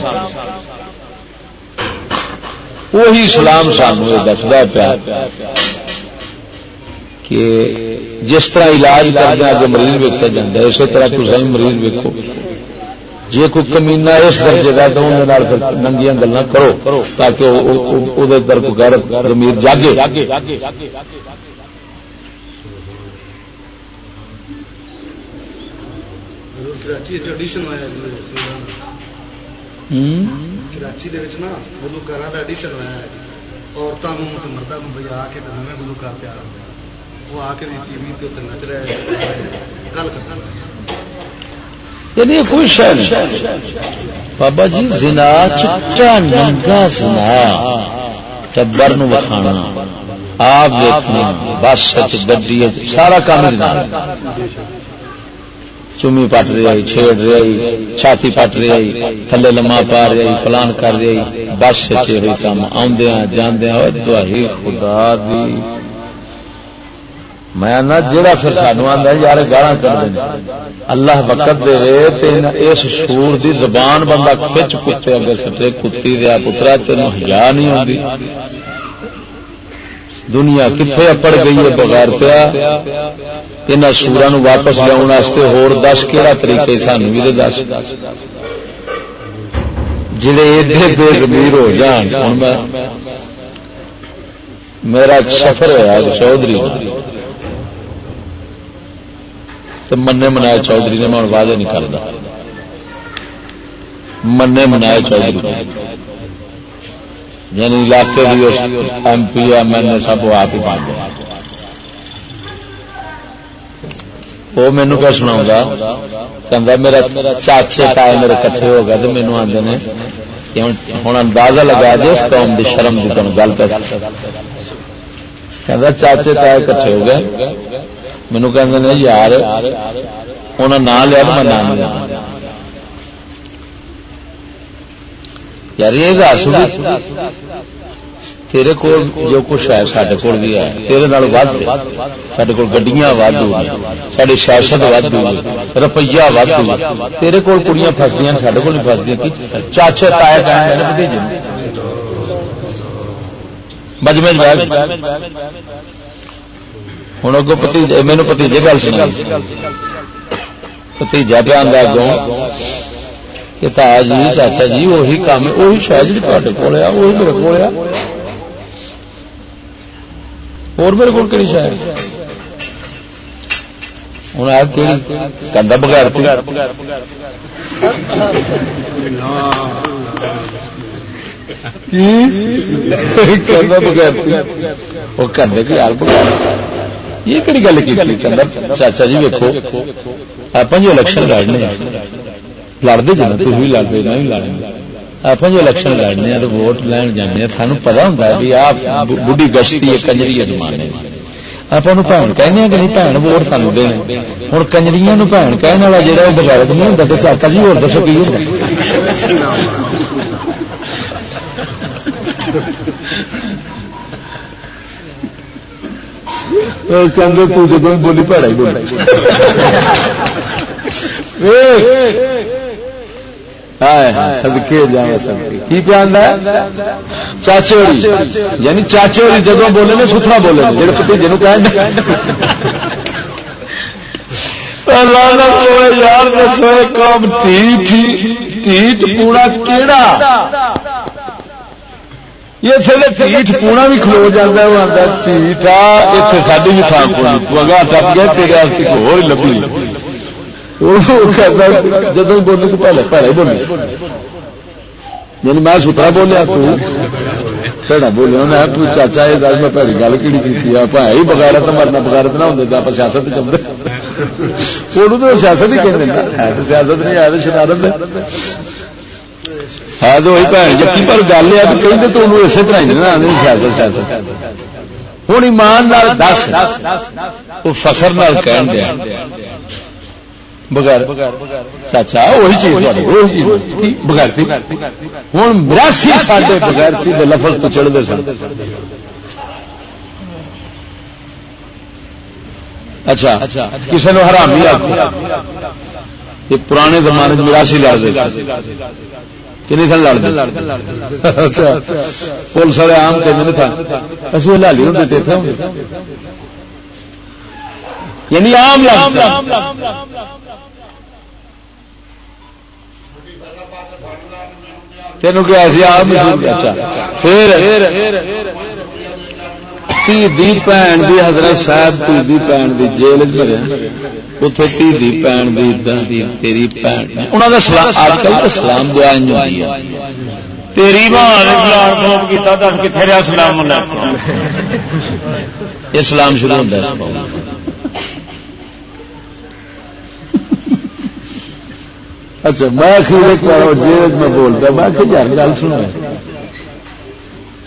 وہی اسلام سانو یہ دستا پیا کہ جس طرح علاج کردہ اگر مریض ویکیا جا اسی طرح تصا مریض ویکو جی کوئی کمینا اس درجے کا تو انہیں ننگیا گلا کرو، تاکہ وہ درک غیرت زمیر جاگے۔ کراچی ایڈیشن ہوا کراچی نا گلوکار کا ایڈیشن ہوا ہے۔ عورتوں مردوں کو بھائی آ کے نئے گلوکار تیار ہو وہ آ کے ٹی وی کے نچ رہے گل یعنی کوئی شہر بابا جی زنا چٹا ننگا زنا۔ ٹبر وکھانا۔ آپ بس گڈی سارا کام چومی پٹ رہی، چھیڑ رہی، چھاتی پٹ رہی، تھلے لما پا رہی، فلان کر رہی، بس سچے ہوئی کام آدھے جاندیا دہی خدا دی۔ میں جڑا پھر سانو آتا یار گالا کر دیں اللہ وقت دے اس سور دی زبان بندہ کھچ کتے اگے سٹے، کتی دیا پترا تین ہزار نہیں آتی دنیا کتنے اپڑ گئی ہے بغیر پیا؟ یہاں سورا واپس لیا ہور دس کہڑا طریقے سان بھی دس۔ جڑے ایڈے بے زمیر ہو جان ہوں میں میرا ایک سفر ہوا چودھری تو منے منایا چودھری نے، میں واضح نہیں کرتا منے منایا چودھری یعنی علاقے بھی M P M L A سب آپ ہی پہنچ گیا وہ مینو کیا سنا کہ میرا چاچے تائے میرے کٹھے ہو گئے تو مینو آدھے نے ہوں اندازہ لگا دے اس قوم کی شرم کی تم گل کر۔ چاچے تائے کٹھے ہو گئے۔ مینو کہ یار انہیں نام لیا تو میں نام لیا۔ یار یہ دس تیرے کول جو کچھ ہے سارے کول بھی ہے۔ تیرے نال ود سارے کول گڈیاں ود ساری سیاست ود روپیہ ود تیرے کول کڑیاں فسدیاں سارے کول نہیں فسدیاں چاچے تایا کہنا بھتیجے۔ بجمے ہوں اگو پتیجے مینو پتیجے گل سنا پتیجا پہ آدھا اگوں کہ تاج جی چاچا جی وہی کام وہی شاید جی تے کول آ وہی میرے کو آ اور میرے کو کہڑی شاید ہوں کندا بغیر وہ کی بغیر یہ کہڑی گل کی چاچا جی ویکو آپ الیکشن لڑنے لڑتے جانا تھی لڑتے نہ لڑیں آپ جو الیکشن لڑنے ہیں تو ووٹ لین جانے سان پتا ہوں بھی آپ بڑھی گشتی ہے کنجری زمانے آپ بھن کہنے کہ نہیں بھن ووٹ سانو دے ہوں کنجری بھن کہنے والا جہاں وہ بغیر نہیں ہوتا تو چاچا جی اور دسو کی ہوتا بولی پڑا ہی بولی سدکے جا سکتی کی پیاند چاچے یعنی چاچے ہوئی جب بولے نا ستھرا بولے جی پتی جن یار، دسو کام ٹھیٹ پونا کیڑا؟ یہ سر ٹھیٹ پونا بھی کھلو جاتا ہے وہ آتا ٹھیٹ آ اتنے ساری بھی تھان کو اگا ٹپ گیا تیرے ہو لبھی۔ جب بولے تو پہلے پہلے بولے یعنی میں سترا بولیا تیڑا بولیا میں تو چاچا یہ دس میں پہلی گل کہڑی کی ہی بغیر تو مرنا بغیر نہ ہوں آپ سیاست چلتے وہ تو سیاست ہی کہتے ہیں سیاست نہیں ہے شرارت ہے تو وہی بھن جکی پر گل ہے کہ تو انہوں اسی طرح ہی سیاست سیاست ہوں ایمان دس وہ فخر کہن دیا بغیر چاچا وہی چیز بغیر ہوں براسی ساڈے بغیر لفظ تو چڑھتے سن۔ اچھا کسی نے حرام یہ پرانے زمانے براسی لڑتے کنی سن۔ لڑتے پولیس والے آم کہ تھا۔ اصل لالی تھے۔ یعنی آم تینوں اچھا پھر تی دی بھن دی حضرت صاحب تی دی بھن دی جیل اتنے تی دی بھن دی تیری بھن انہوں کا سلام اج کل تو سلام دعا ہوئی ہے تیری بھان کتنے رہا سلام یہ سلام شروع ہوتا ہے اچھا میں جیل میں بولتا میں یار گل سنا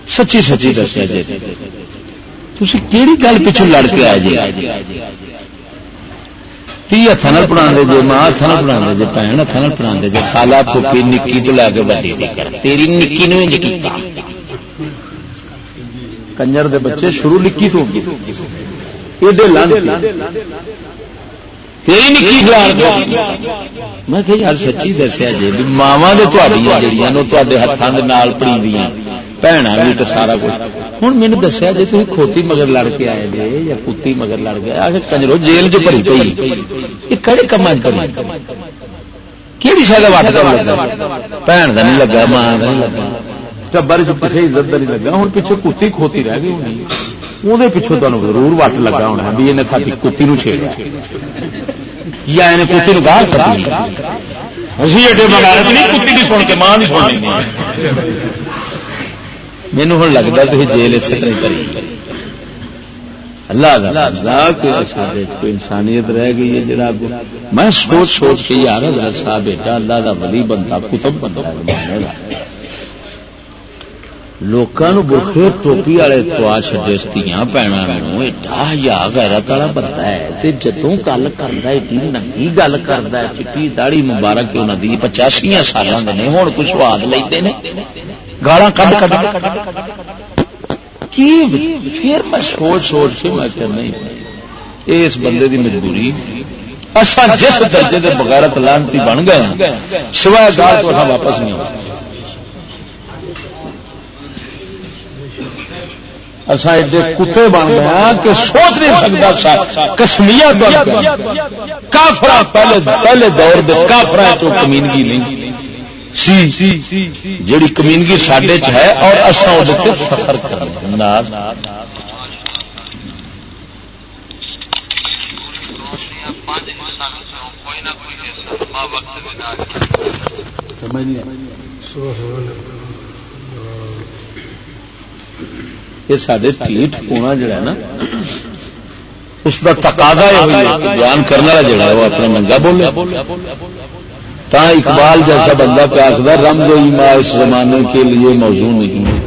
سچی سچی دسیا جی۔ تھی کہڑی گل پچھو لڑ کے آئے جی؟ تی ہاتھ پڑھا جی ماں ہاتھ پڑھا جی بھن ہاتھ پڑھا جی خالا پوپی نکی تو لے کے بڑی تیری نکی نے کنجر دے بچے شروع نکی تو ایڈے میں کہ یار سچی دسیا جی ماوا نے تے ہاتھوں کے پڑی بھی تو سارا کچھ۔ ہوں مین دسیا جی تھی کھوتی مگر لڑ کے آئے جی یا کتی مگر لڑ گیا کنجرو جیل چ بھری پی یہ کہڑے کام کہڑی شاید وٹ کر لگا؟ بھن کا نہیں لگا ماں کا نہیں لگا۔ ٹبر کسی عزت کا نہیں لگا ہوں پیچھے کتی کھوتی رہ گئی ہونی۔ وہ پچھوں تمہیں ضرور وٹ لگا ہونا بھی انہیں ساری کتی نو چھیڑا یا انہیں کتی نو گاہ کر مینو ہوں لگتا تھی جیل اس طرح کری اللہ کوئی انسانیت رہ گئی ہے جڑا میں سوچ سوچ کے یار صاحب بیٹا اللہ دا ولی بندہ کتب بندہ لوگوں برخے ٹوپی والے تو چڈے تیاں پینا ایڈا یا غیرت والا بندہ ہے۔ جدوں گل کرتا ایڈی ننگی گل کرتا ہے، چٹی داڑی مبارک انہوں دی پچاسیا سالوں کے ہوں کچھ سواد لیتے ہیں گالا کٹ کٹ پھر میں سوچ سوچ کے میں کہ نہیں۔ اس بندے دی مجبوری۔ اصا جس درجے کے بغیرت لانتی بن گئے سوائے گال تو واپس نہیں آ اصا ایڈے کتے بن گیا ہاں کہ سوچ نہیں سکتا کسمیا کافر پہلے پہلے دور دے کافر چو کمینگی نہیں۔ جیڑی کمینگی سڈے چ ہے اور اصا وہ فخر کرنا یہ سارے ٹھیٹ پونا جڑا نا اس کا تقاضا یہ بیان کرنے والا جڑا وہ اپنا منگا بولے تا اقبال جیسا بندہ پہ آخر رم جو ایما اس زمانے کے لیے موضوع نہیں ہے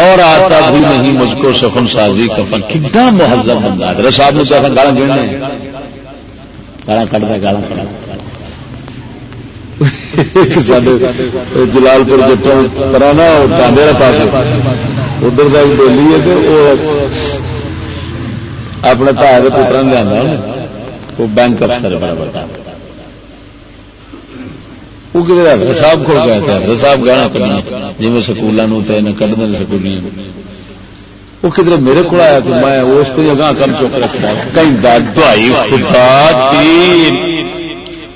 اور آتا بھی نہیں مجھ کو سفن سازی کفن کتنا مہذب بندہ ہے صاحب نے تو گالا گڑنے گالا کٹتا گالا کٹتا جلال پور جٹوں پرانا ڈانڈے پاس ادھر کا ڈولی ہے کہ وہ اپنے بھائی کے پترا لیا وہ بینک افسر بڑا بڑا وہ کتنے صاحب کھول گیا تھا صاحب گہنا کرنا جی سکولوں کھڑ دیں سکولیاں وہ کدھر میرے کو آیا تو میں اس سے اگاں کر چک رکھا کہیں دائی خدا تین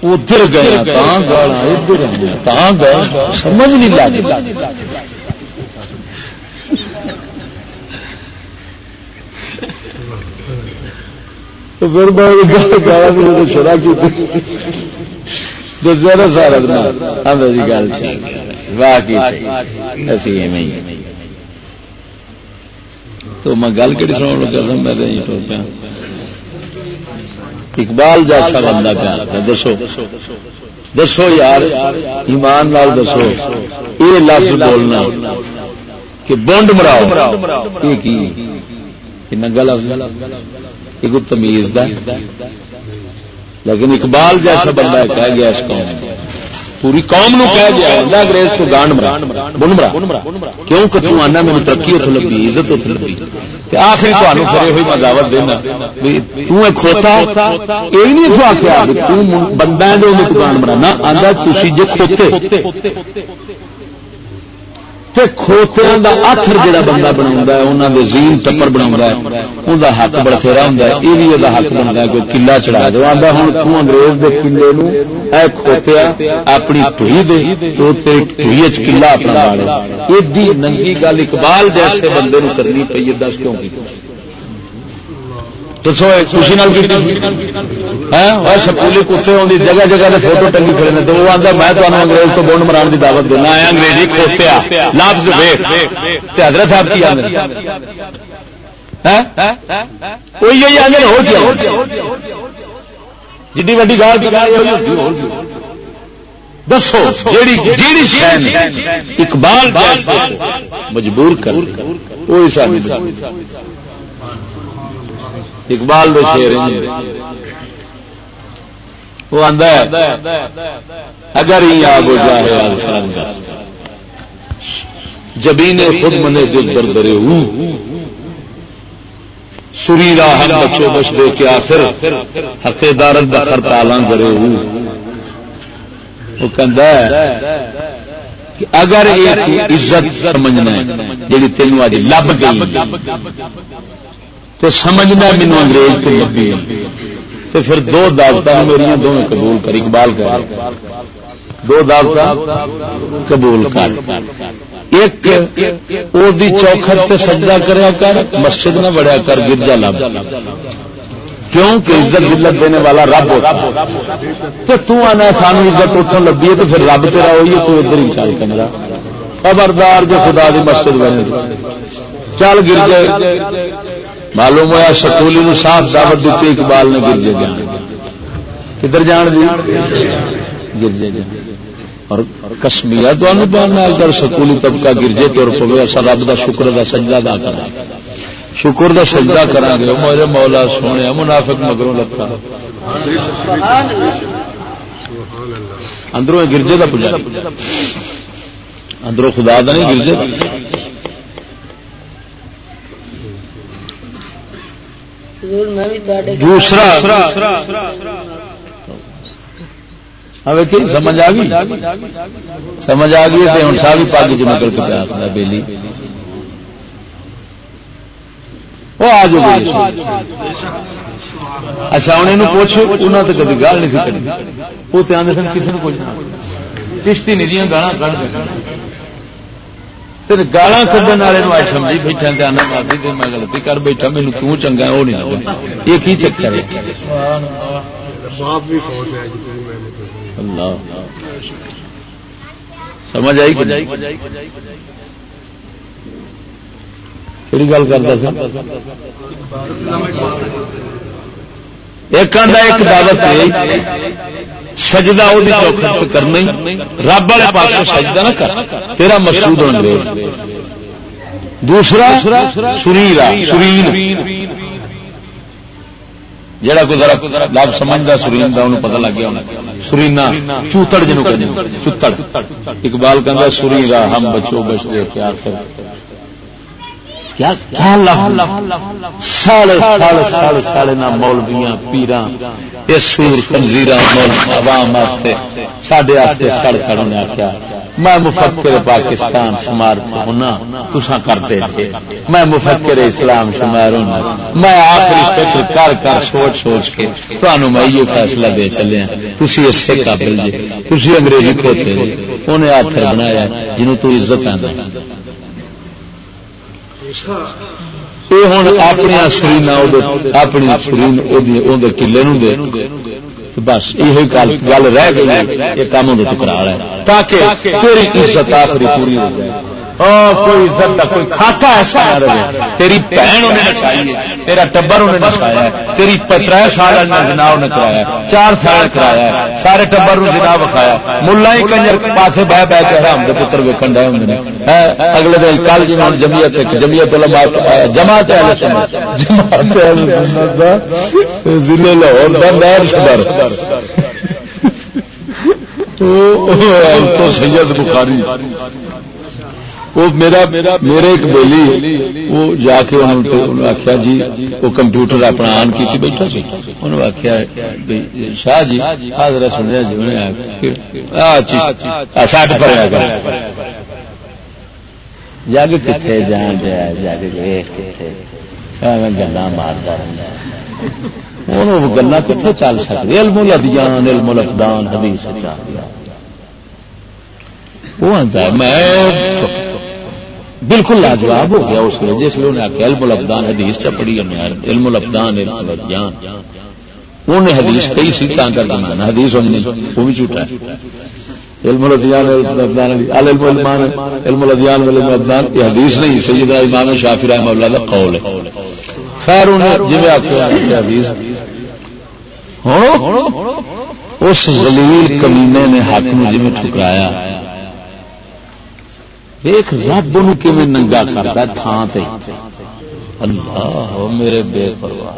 ادھر گیا ادھر گیا سمجھ نہیں لگ تو پھر میں شرح کی سارا جی گل واہ تو میں گل کہڑی سنا لگا سا میں پیا اقبال جیسا بندہ پیا دسو۔ دسو یار، ایمان نال دسو۔ یہ لفظ بولنا کہ بونڈ مراؤ۔ یہ کی؟ نگا لفظ یہ تمیز دا لیکن اقبال جیسا بندہ کہہ گیا اس قوم پوری قوم نو کہہ گیا اللہ انگریز تو گانڈ مرا، بن مرا۔ کیوں کہ تو آنا میری ترقی اتو لگی عزت اتو لگی آخری تمہیں کرے ہوئی، میں دعوت دینا کھوتا یہ نہیں سو آخیا بندہ جو گانڈ مرا۔ نہ آدھا تھی جی کھوتے۔ کھوتیا کا آخر جہاں بندہ بنا انہوں نے زین ٹپر بنا ان کا حق بڑھتےرا ہوں یہ بھی وہ حق بنتا ہے کوئی کلا چڑھا دو۔ آتا ہوں توں انگریز کے کلے اے کھوتیا اپنی ٹوئی دے تو ٹوئی چلا اپنا ایڈی ننگی گل اقبال جیسے بندے کرنی پی دس کیوں کی؟ خوشی سکولی کتے آدھی جگہ جگہ سے فوٹو ٹنگی کھڑے تو وہ آتا میں تمہیں انگریز تو بونڈ مران کی دعوت دینا ہے انگریزی کھوتیا لفظ حضرت صاحب کی آدھے آدھے ہو گیا جی وی گال دسو جیڑی اقبال مجبور کر وہ اقبال دے شیر وہ آدھا اگر ہی آب ہو جائے جبین خود منے دل در درے ہوں۔ سری راہ بچو بچ دے کے آخر ہفتے دارت دخر تالاں درے ہوں۔ وہ کہ اگر یہ عزت سمجھنا ہے جی تینوں آج لب گئی تو سمجھنا مینو انگریز سے لگی تو پھر دو دعوت میری دونوں قبول کر، اقبال کر۔ دو دعوت قبول کر۔ ایک چوکھٹ سجدہ کریا کر، مسجد نہ بڑھیا کر، گرجا لب کیوں کہ عزت ذلت دینے والا رب ہوتا تو تو آنا سانو عزت اٹھن لگی ہے تو پھر رب تیرا ہوئی ہے، تو ادھر ہی چال کمرا خبردار جو خدا دی مسجد بنے۔ چل گرجے۔ معلوم ہوا سکولی نو صاف دعوت دیتی اقبال نے گرجے جان۔ کدھر جان دی؟ گرجے جان۔ اور کسمیا تو پہننا اگر سکولی طبقہ گرجے طور پہ اصا رب کا شکر کا سجدہ دا کرا شکر کا سجدہ کرا گے۔ میرے مولا سونے منافق مگروں لکھا۔ اندروں گرجے کا پجا اندروں خدا دا نہیں، گرجے دوسرا۔ سمجھ آ گئی سمجھ آ گئی ہوں ساری پاگ چ نکل کے پیا بیلی۔ وہ آ جاؤ اچھا ہوں یہ پوچھ انہوں تو کبھی گال نہیں کرنی وہ تو آدھے سن کسی نے پوچھنا۔ چشتی نہیں گانا۔ کھ گالا کھڈن والے آج سمجھی بیٹھا دھیان مارتی میں گلتی کر بیٹھا مینو توں چنگا وہ نہیں یہ کی چکر ہے سمجھ آئی کہڑی گل کرتا سر ایک ایک دعوت سجدہ وہ چوکھٹ کرنا رب والے پاس سجدہ نہ کر تیرا مسود انگریز دوسرا سریرا سرین۔ جڑا کوئی ذرا لب سمجھتا سرین کا انہوں پتا لگ گیا سرینا چوتڑ جنوب چوتڑ اقبال کہ سریرا ہم بچو بچ دے پیار کر مولبیاں پیران یہ سور کنزیر عوام سڈے سڑ کھڑوں نے آخیا میں مفکر پاکستان شمار ہونا تسا کرتے تھے۔ میں مفکر اسلام شمار ہونا۔ میں آخری فکر کر کر سوچ سوچ کے تمہوں میں یہ فیصلہ دے چلے تھی اسے قابل جی تھی انگریزی کھوتے جی انہیں آخر بنایا، جنہوں تو عزت آنا یہ ہوں اپنی سرین اپنی سرین کلے دے بس یہ گل رہ گئی یہ کام ہوں چکرا ہے تاکہ تیری عزت آخری پوری ہو جائے کوئی عزت کا کوئی کھاتا ایسا نہ رہے تیری بہن انہیں نچائی ہے، تیرا ٹبر انہیں نچایا ہے، تیری تر سال جنا انہیں کرایا چار سال کرایا ہے، سارے ٹبر جنا وکھایا ملا ہی کنجر پاسے بہ بہ کے حرام کے پتر ویکن ڈے ہوں اگلے دن کل جی ہوں جمیت جمیت جماعت جماعت ضلع لاہور کا نائب صدر۔ تو سید بخاری۔ وہ میرا میرے ایک بیلی وہ جا کے آخیا جی وہ کمپیوٹر اپنا آن کی بیٹھا سی انہوں آخیا شاہ جی حاضر سنیا جی انہیں سٹ پر جگ کتنے جان دیا جگ گلا مارتا ہوں گلا کتنے چل سکتی علم الدیان علم الفدان حدیث وہ آتا ہے میں بالکل لاجواب ہو گیا اس لیے جس لیے انہیں آخیا علم الابدان حدیث چپڑی ہے علم الابدان علم الابدان انہیں حدیث کئی سی تاں کر کے مانا، حدیث ہونے وہ بھی جھوٹا ہے۔ علم الادیان علم المان علم الادیان علم الابدان یہ حدیث نہیں، سیدہ امام شافی رحمہ اللہ کا قول ہے۔ خیر، انہیں جی آپ کے حدیث، ہوں، اس ذلیل کمینے نے حق میں جی ٹھکرایا۔ ویخ رب ان ننگا کرتا تھان تے۔ اللہ میرے بے پرواہ۔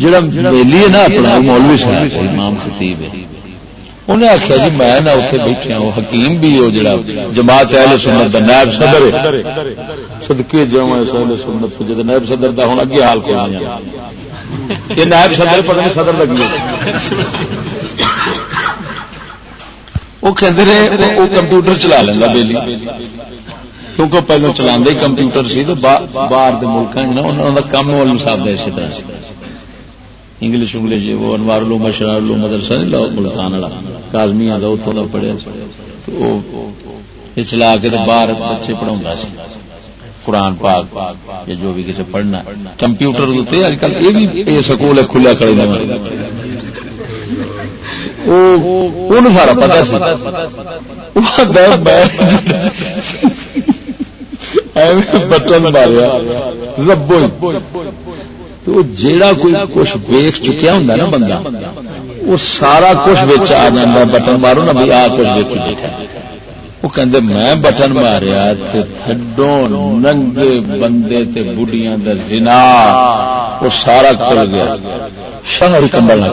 جڑا میلی ہے نا اپنا مولوی صاحب امام خطیب ہے۔ انہیں آخیا جی میں نہ اتنے بیٹھا وہ حکیم بھی ہو جڑا جماعت اہل سنت کا نائب صدر سدکے جا اہل سنت جب نائب صدر کا ہوں اگے حال کوئی نہیں یہ نائب صدر پتہ نہیں صدر لگی وہ کہتے رہے وہ کمپیوٹر چلا لینا بیلی کیونکہ پہلے چلا کمپیوٹر سی تو باہر ملک کا کام والم صاحب کا اسی طرح انگلش انگلش وہ انوار لو مشرار لو مدرسہ نہیں لاؤ ملتان والا کازمیا کا اتوں کا پڑھیا یہ چلا کے باہر بچے پڑھا قرآن پاک یا جو بھی کسی پڑھنا کمپیوٹر اج کل یہ بھی سکول ہے کھلا کڑے سارا پتا بٹن ماریا۔ ربو تو جیڑا کوئی کچھ ویخ چکیا ہوں نا بندہ، وہ سارا کچھ بچ آ جا بٹن مارو نا بھی آ کچھ ویکھی بیٹھا۔ وہ کہ میں بٹن ماریا تھڈو ننگے بندے تے بڑھیاں دا زنا۔ وہ سارا کھل گیا۔ شہر کمبل لگ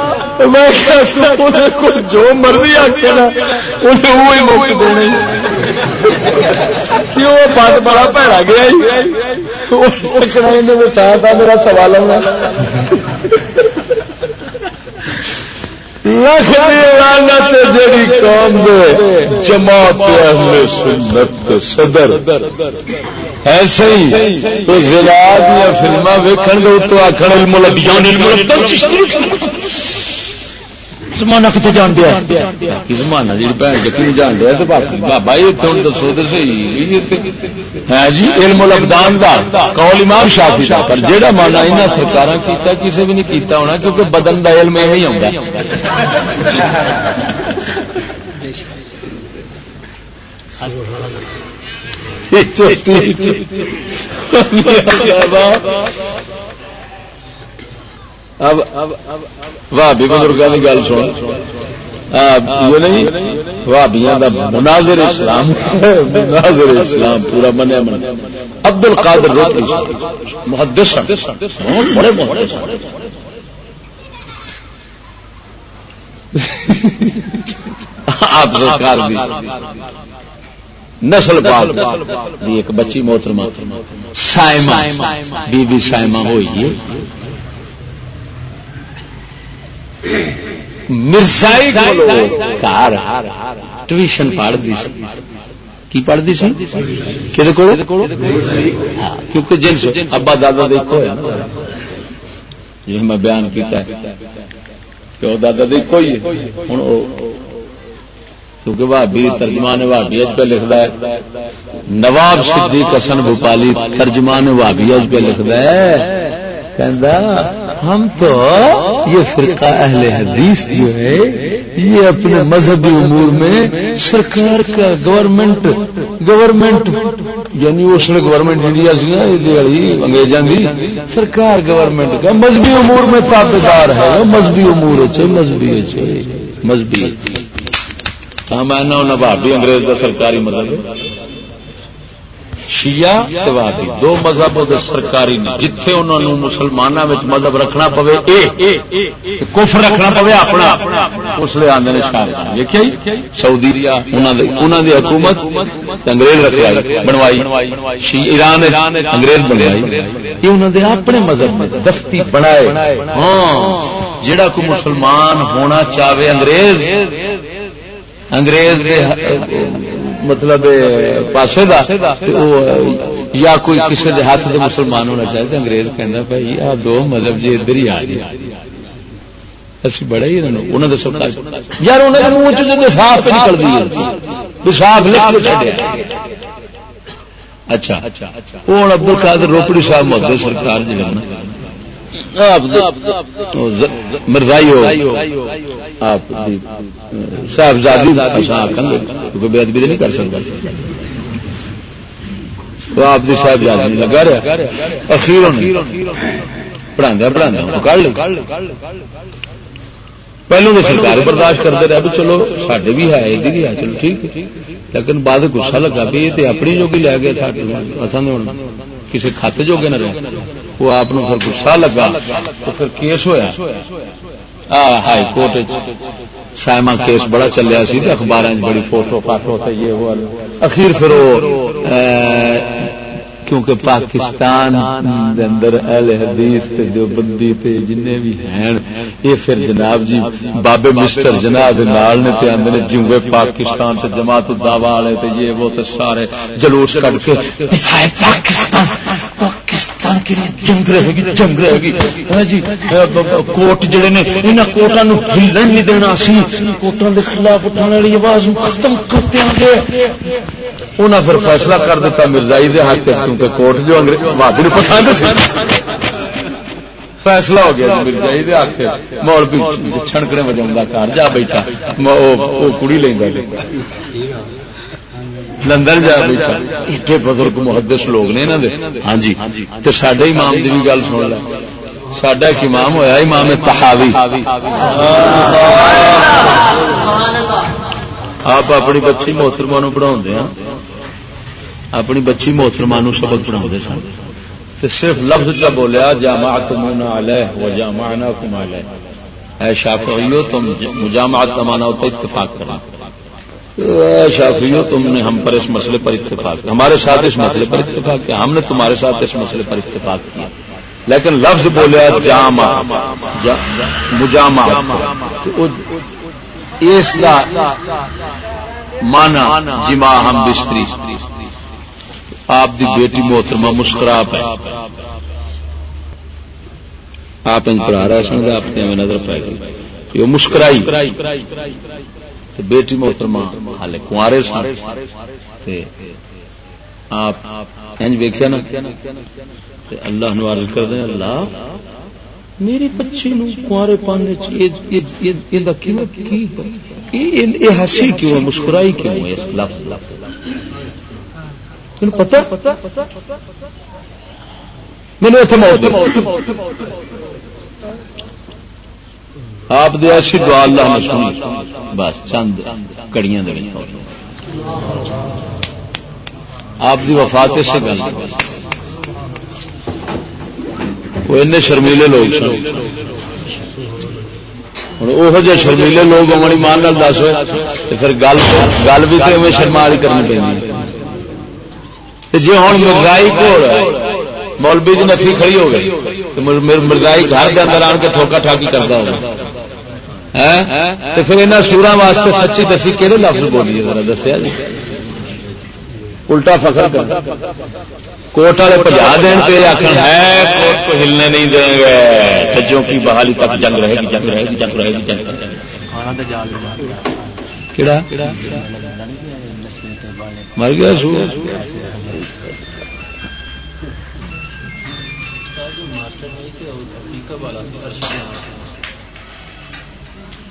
میں جو مرضی آخے نا، انہیں وہی مفت دینے کیوں؟ پت بڑا پیڑا گیا میرا سوال ہونا۔ جی قوم دے جماعت سنت صدر۔ ایسے ہی تو ضلع دیا فلما ویکن گے تو آخر زمانہ کتنے جان دیا زمانہ جی بھن کے جان دیا تو بابا یہ دسو تو صحیح ہے جی علم الابدان کا کول امام شافی کا پر جہاں مانا یہاں سرکار کیتا کسی بھی نہیں کیتا ہونا کیونکہ بدن کا علم یہ آتا واہ بھی بزرگوں کی گل سن۔ یہ نہیں؟ وابیاں دا مناظر اسلام مناظر اسلام پورا منیا من عبد القادر روٹی محدث بڑے محدث آپ سرکار دی نسل پال دی ایک بچی محترمہ سائما بی بی سائما ہوئی ہے۔ مرزائی ٹویشن پڑھتی کی پڑھتی سی؟ کیونکہ جن ابا دادا دیکھو جی میں بیان کیا پیو دادا دیکھو ہی ہوں کیونکہ بھابی ترجمان بھابی پہ لکھتا ہے۔ نواب صدیق حسن بھوپالی ترجمان بھابی پہ لکھتا ہے۔ ہم تو یہ فرقہ اہل حدیث جو ہے، یہ اپنے مذہبی امور میں سرکار کا گورنمنٹ گورنمنٹ یعنی اس نے گورنمنٹ انڈیا سی انگریزوں کی سرکار گورنمنٹ کا مذہبی امور میں تابے دار ہے مذہبی امور مذہبی مذہبی۔ ہاں میں بھابی انگریز کا سرکاری مذہب شیعہ وہابی دو مذہب سرکاری نے جتھے انہوں نے مسلمانوں میں مذہب رکھنا پوے، اے۔ کفر رکھنا پوے اپنا۔ اس لیے آدھے شاہ دیکھے جی؟ سعودی انہوں نے حکومت انگریز رکھا بنوائی۔ ایران انگریز بنوائی یہ انہوں نے اپنے مذہب میں دستی بنائے۔ ہاں جڑا کوئی مسلمان ہونا چاہے انگریز انگریز مطلب پاسے دا یا کوئی کسی کے ہاتھ سے مسلمان ہونا چاہے تو انگریز کہنا بھائی، آ دو مذہب جی ادھر ہی آ جائے اسی بڑا ہی انہوں نے سب یار انہوں نے منہ صاف نکل دی صاف لکھ چڑیا اچھا ہوں ابدل قادر روپڑی صاحب محدود سرکار جی کرنا مرزائی ہو آپ صاحبزادی کیونکہ بے ادبی نہیں کر سکتا تو آپ کی صاحبزادی لگا رہا اخیر پڑھا پڑھا پہلو تو سرکار برداشت کرتے رہے چلو سڈے بھی ہے یہ بھی ہے چلو ٹھیک لیکن بعد گسا لگا بھی یہ اپنی جو لے گئے کسی کھاتے جو نہ رہے وہ آپ پھر گسا لگا تو پھر کیس ہوا ہائی کورٹ سائما کیس بڑا چلیا سی اخبار بڑی فوٹو فاٹو یہ وہ۔ اخیر پھر وہ کیونکہ پاکستان دے اندر اہل حدیث تے جو بندی تے جن بھی ہیں، یہ پھر جناب جی بابے مسٹر جناب نال نے تے اندر جیوے پاکستان تے جماعت الدعوا والے تے یہ وہ تے سارے جلوس کڈ کے دفاع پاکستان۔ پاکستان کے لیے جنگ رہے گی؟ جنگ رہے گی۔ ہاں جی ہاں کوٹ جڑے نے، انہاں کوٹاں نو ہلن نہیں دینا سی۔ کوٹاں دے خلاف اٹھانے والی آواز ختم کر دیں گے۔ انہیں پھر فیصلہ کر دیتا مرزائی دے حق کیونکہ کوٹ جو بہادر پسند فیصلہ ہو گیا جی مرزائی دے حق مول بھی جی چھڑکنے بجا گھر جا بیٹھا۔ وہ کڑی لینا لندر جا بیٹھا۔ ایڈے بزرگ محدث لوگ نے ہاں جی۔ تو سڈے امام کی بھی گل سن ل سڈا ایک امام ہوا امام تحاوی آپ اپنی بچی محترما پڑھاؤ اپنی بچی محترما سبق پڑھا سن۔ صرف لفظ چ بولیا جامع و جامع اے شافعیو تم مجامعت تمانا ہوتا اتفاق کرنا۔ شافیو تم نے ہم پر اس مسئلے پر اتفاق ہمارے ساتھ اس مسئلے پر اتفاق کیا۔ ہم نے تمہارے ساتھ اس مسئلے پر اتفاق کیا۔ لیکن لفظ بولیا جامع مجامع۔ اس کا مانا جما ہم بستری۔ آپ دی بیٹی محترمہ مسکرا پہ آپ ان پڑھا رہا سن آپ نے نظر پائے گی یہ مسکرائی۔ بیٹی محترمہ ہال کارے آپ ویکیا نا اللہ نو عرض کر دیں اللہ میری بچی نو کارے پانے ہسی کیوں ہے مسکرائی کیوں ہے لفظ لفظ پتا پتا پتا میں آپ دے ایسی دعا اللہ نے سنی بس چند کڑیاں دے آپ دی وفات سے گل وہ این شرمیلے لوگ سن۔ وہ جہ شرمیلے لوگ ہونی مان دس ہوئے پھر گل گل بھی تو شرما کرنی پہ جی ہوں مرزائی کو مولوی کی نفی کھڑی ہو گئی مرزائی گھر کے اندر آن کے ٹھوکا ٹھاکی کرتا ہوگا۔ پھر یہاں سورا واسطے سچی دسی کہڑے لفظ بولیے ذرا دسیا جی۔ الٹا فخر کوٹ والے پجا دین پہ آخر ہے کوٹ کو ہلنے نہیں دیں گے۔ سجوں کی بحالی تک جنگ رہے گی جنگ رہے گی جنگ رہے گی جنگ مر گیا سو۔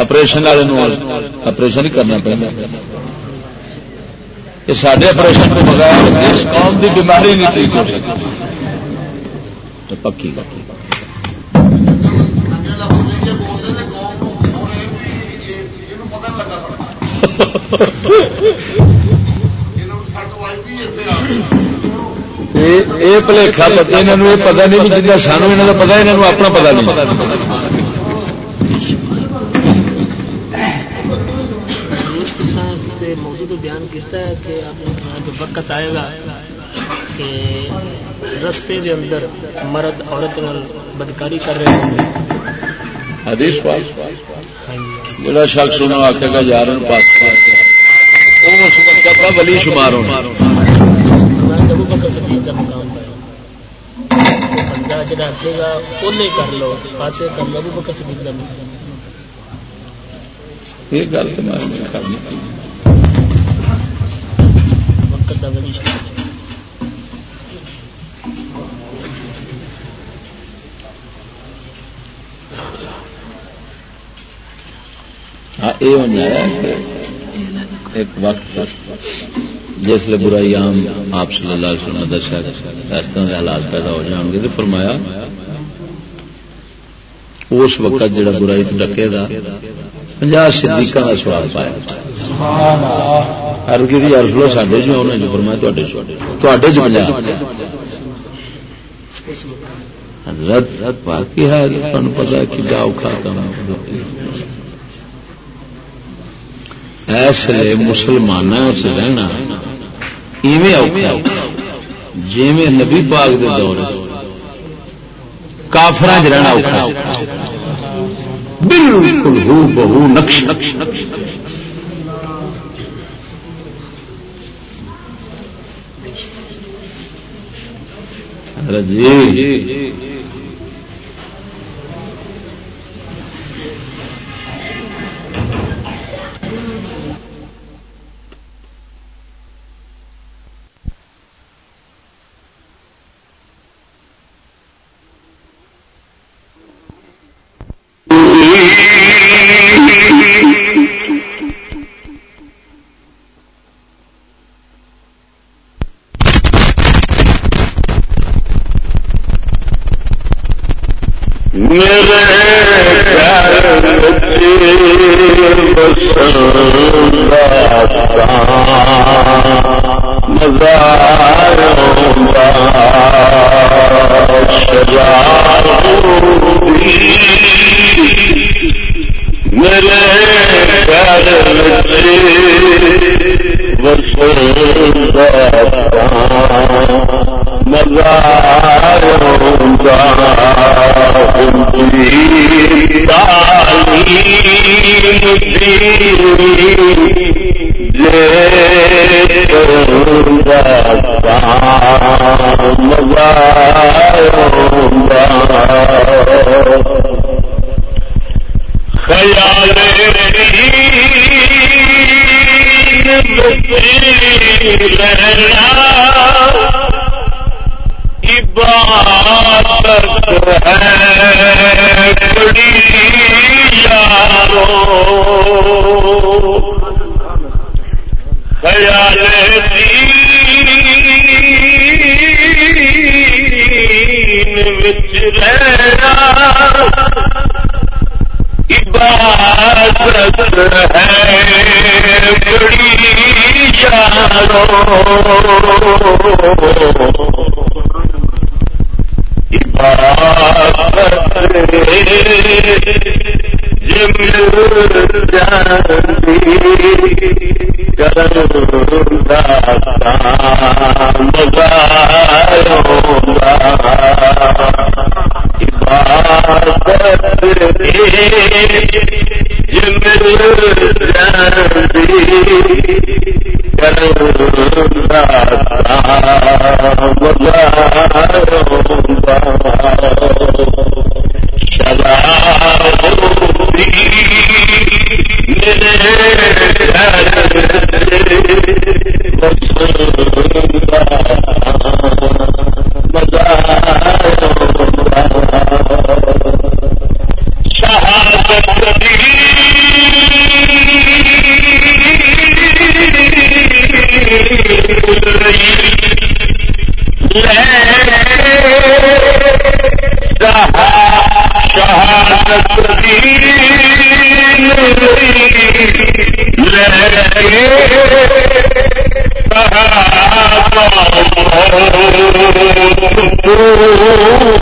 دینی پہ اپریشن والے اپریشن ہی کرنا پہنا یہ سارے اپریشن کو بغیر اس قوم کی بیماری نہیں ٹھیک ہو سکتی پکی پکی یہ پلیخا پتا یہ پتا نہیں جنہیں سانو یہاں کا پتا یہاں اپنا پتا نہیں وقت آئے گا کہ رستے دے اندر مرد عورت بدکاری کر رہے ہوں گے۔ حدیث پاک۔ جڑا شخص انہوں آخے گا یار پاس ولی شمار ہونا۔ جب بکر صدیق کا مقام پایا بندہ جڑا آخے گا انہیں کر لو پاسے کر لو بکر صدیق کا مقام۔ یہ گل تو میں کرنی ہاں یہ ایک وقت جس جسے برائی عام آپ صلی اللہ علیہ وسلم دسیا اس طرح کے حالات پیدا ہو جان گے تو فرمایا، اس وقت جڑا برائی تو ڈکے گا پنجا صدیق کا سوال پایا۔ ہر کی ارف لو سڈے جو انہیں جو فرمایا تے جو۔ حضرت باقی ہے سن پتا کہ جا اوکھا کام ایسے مسلمان رہنا ایویں اوکھا جی نبی پاک دے دور کافر رہنا اوکھا بالکل ہو بہو نقش نقش نقش جی۔ جدی جلد مدا ہاں ہاں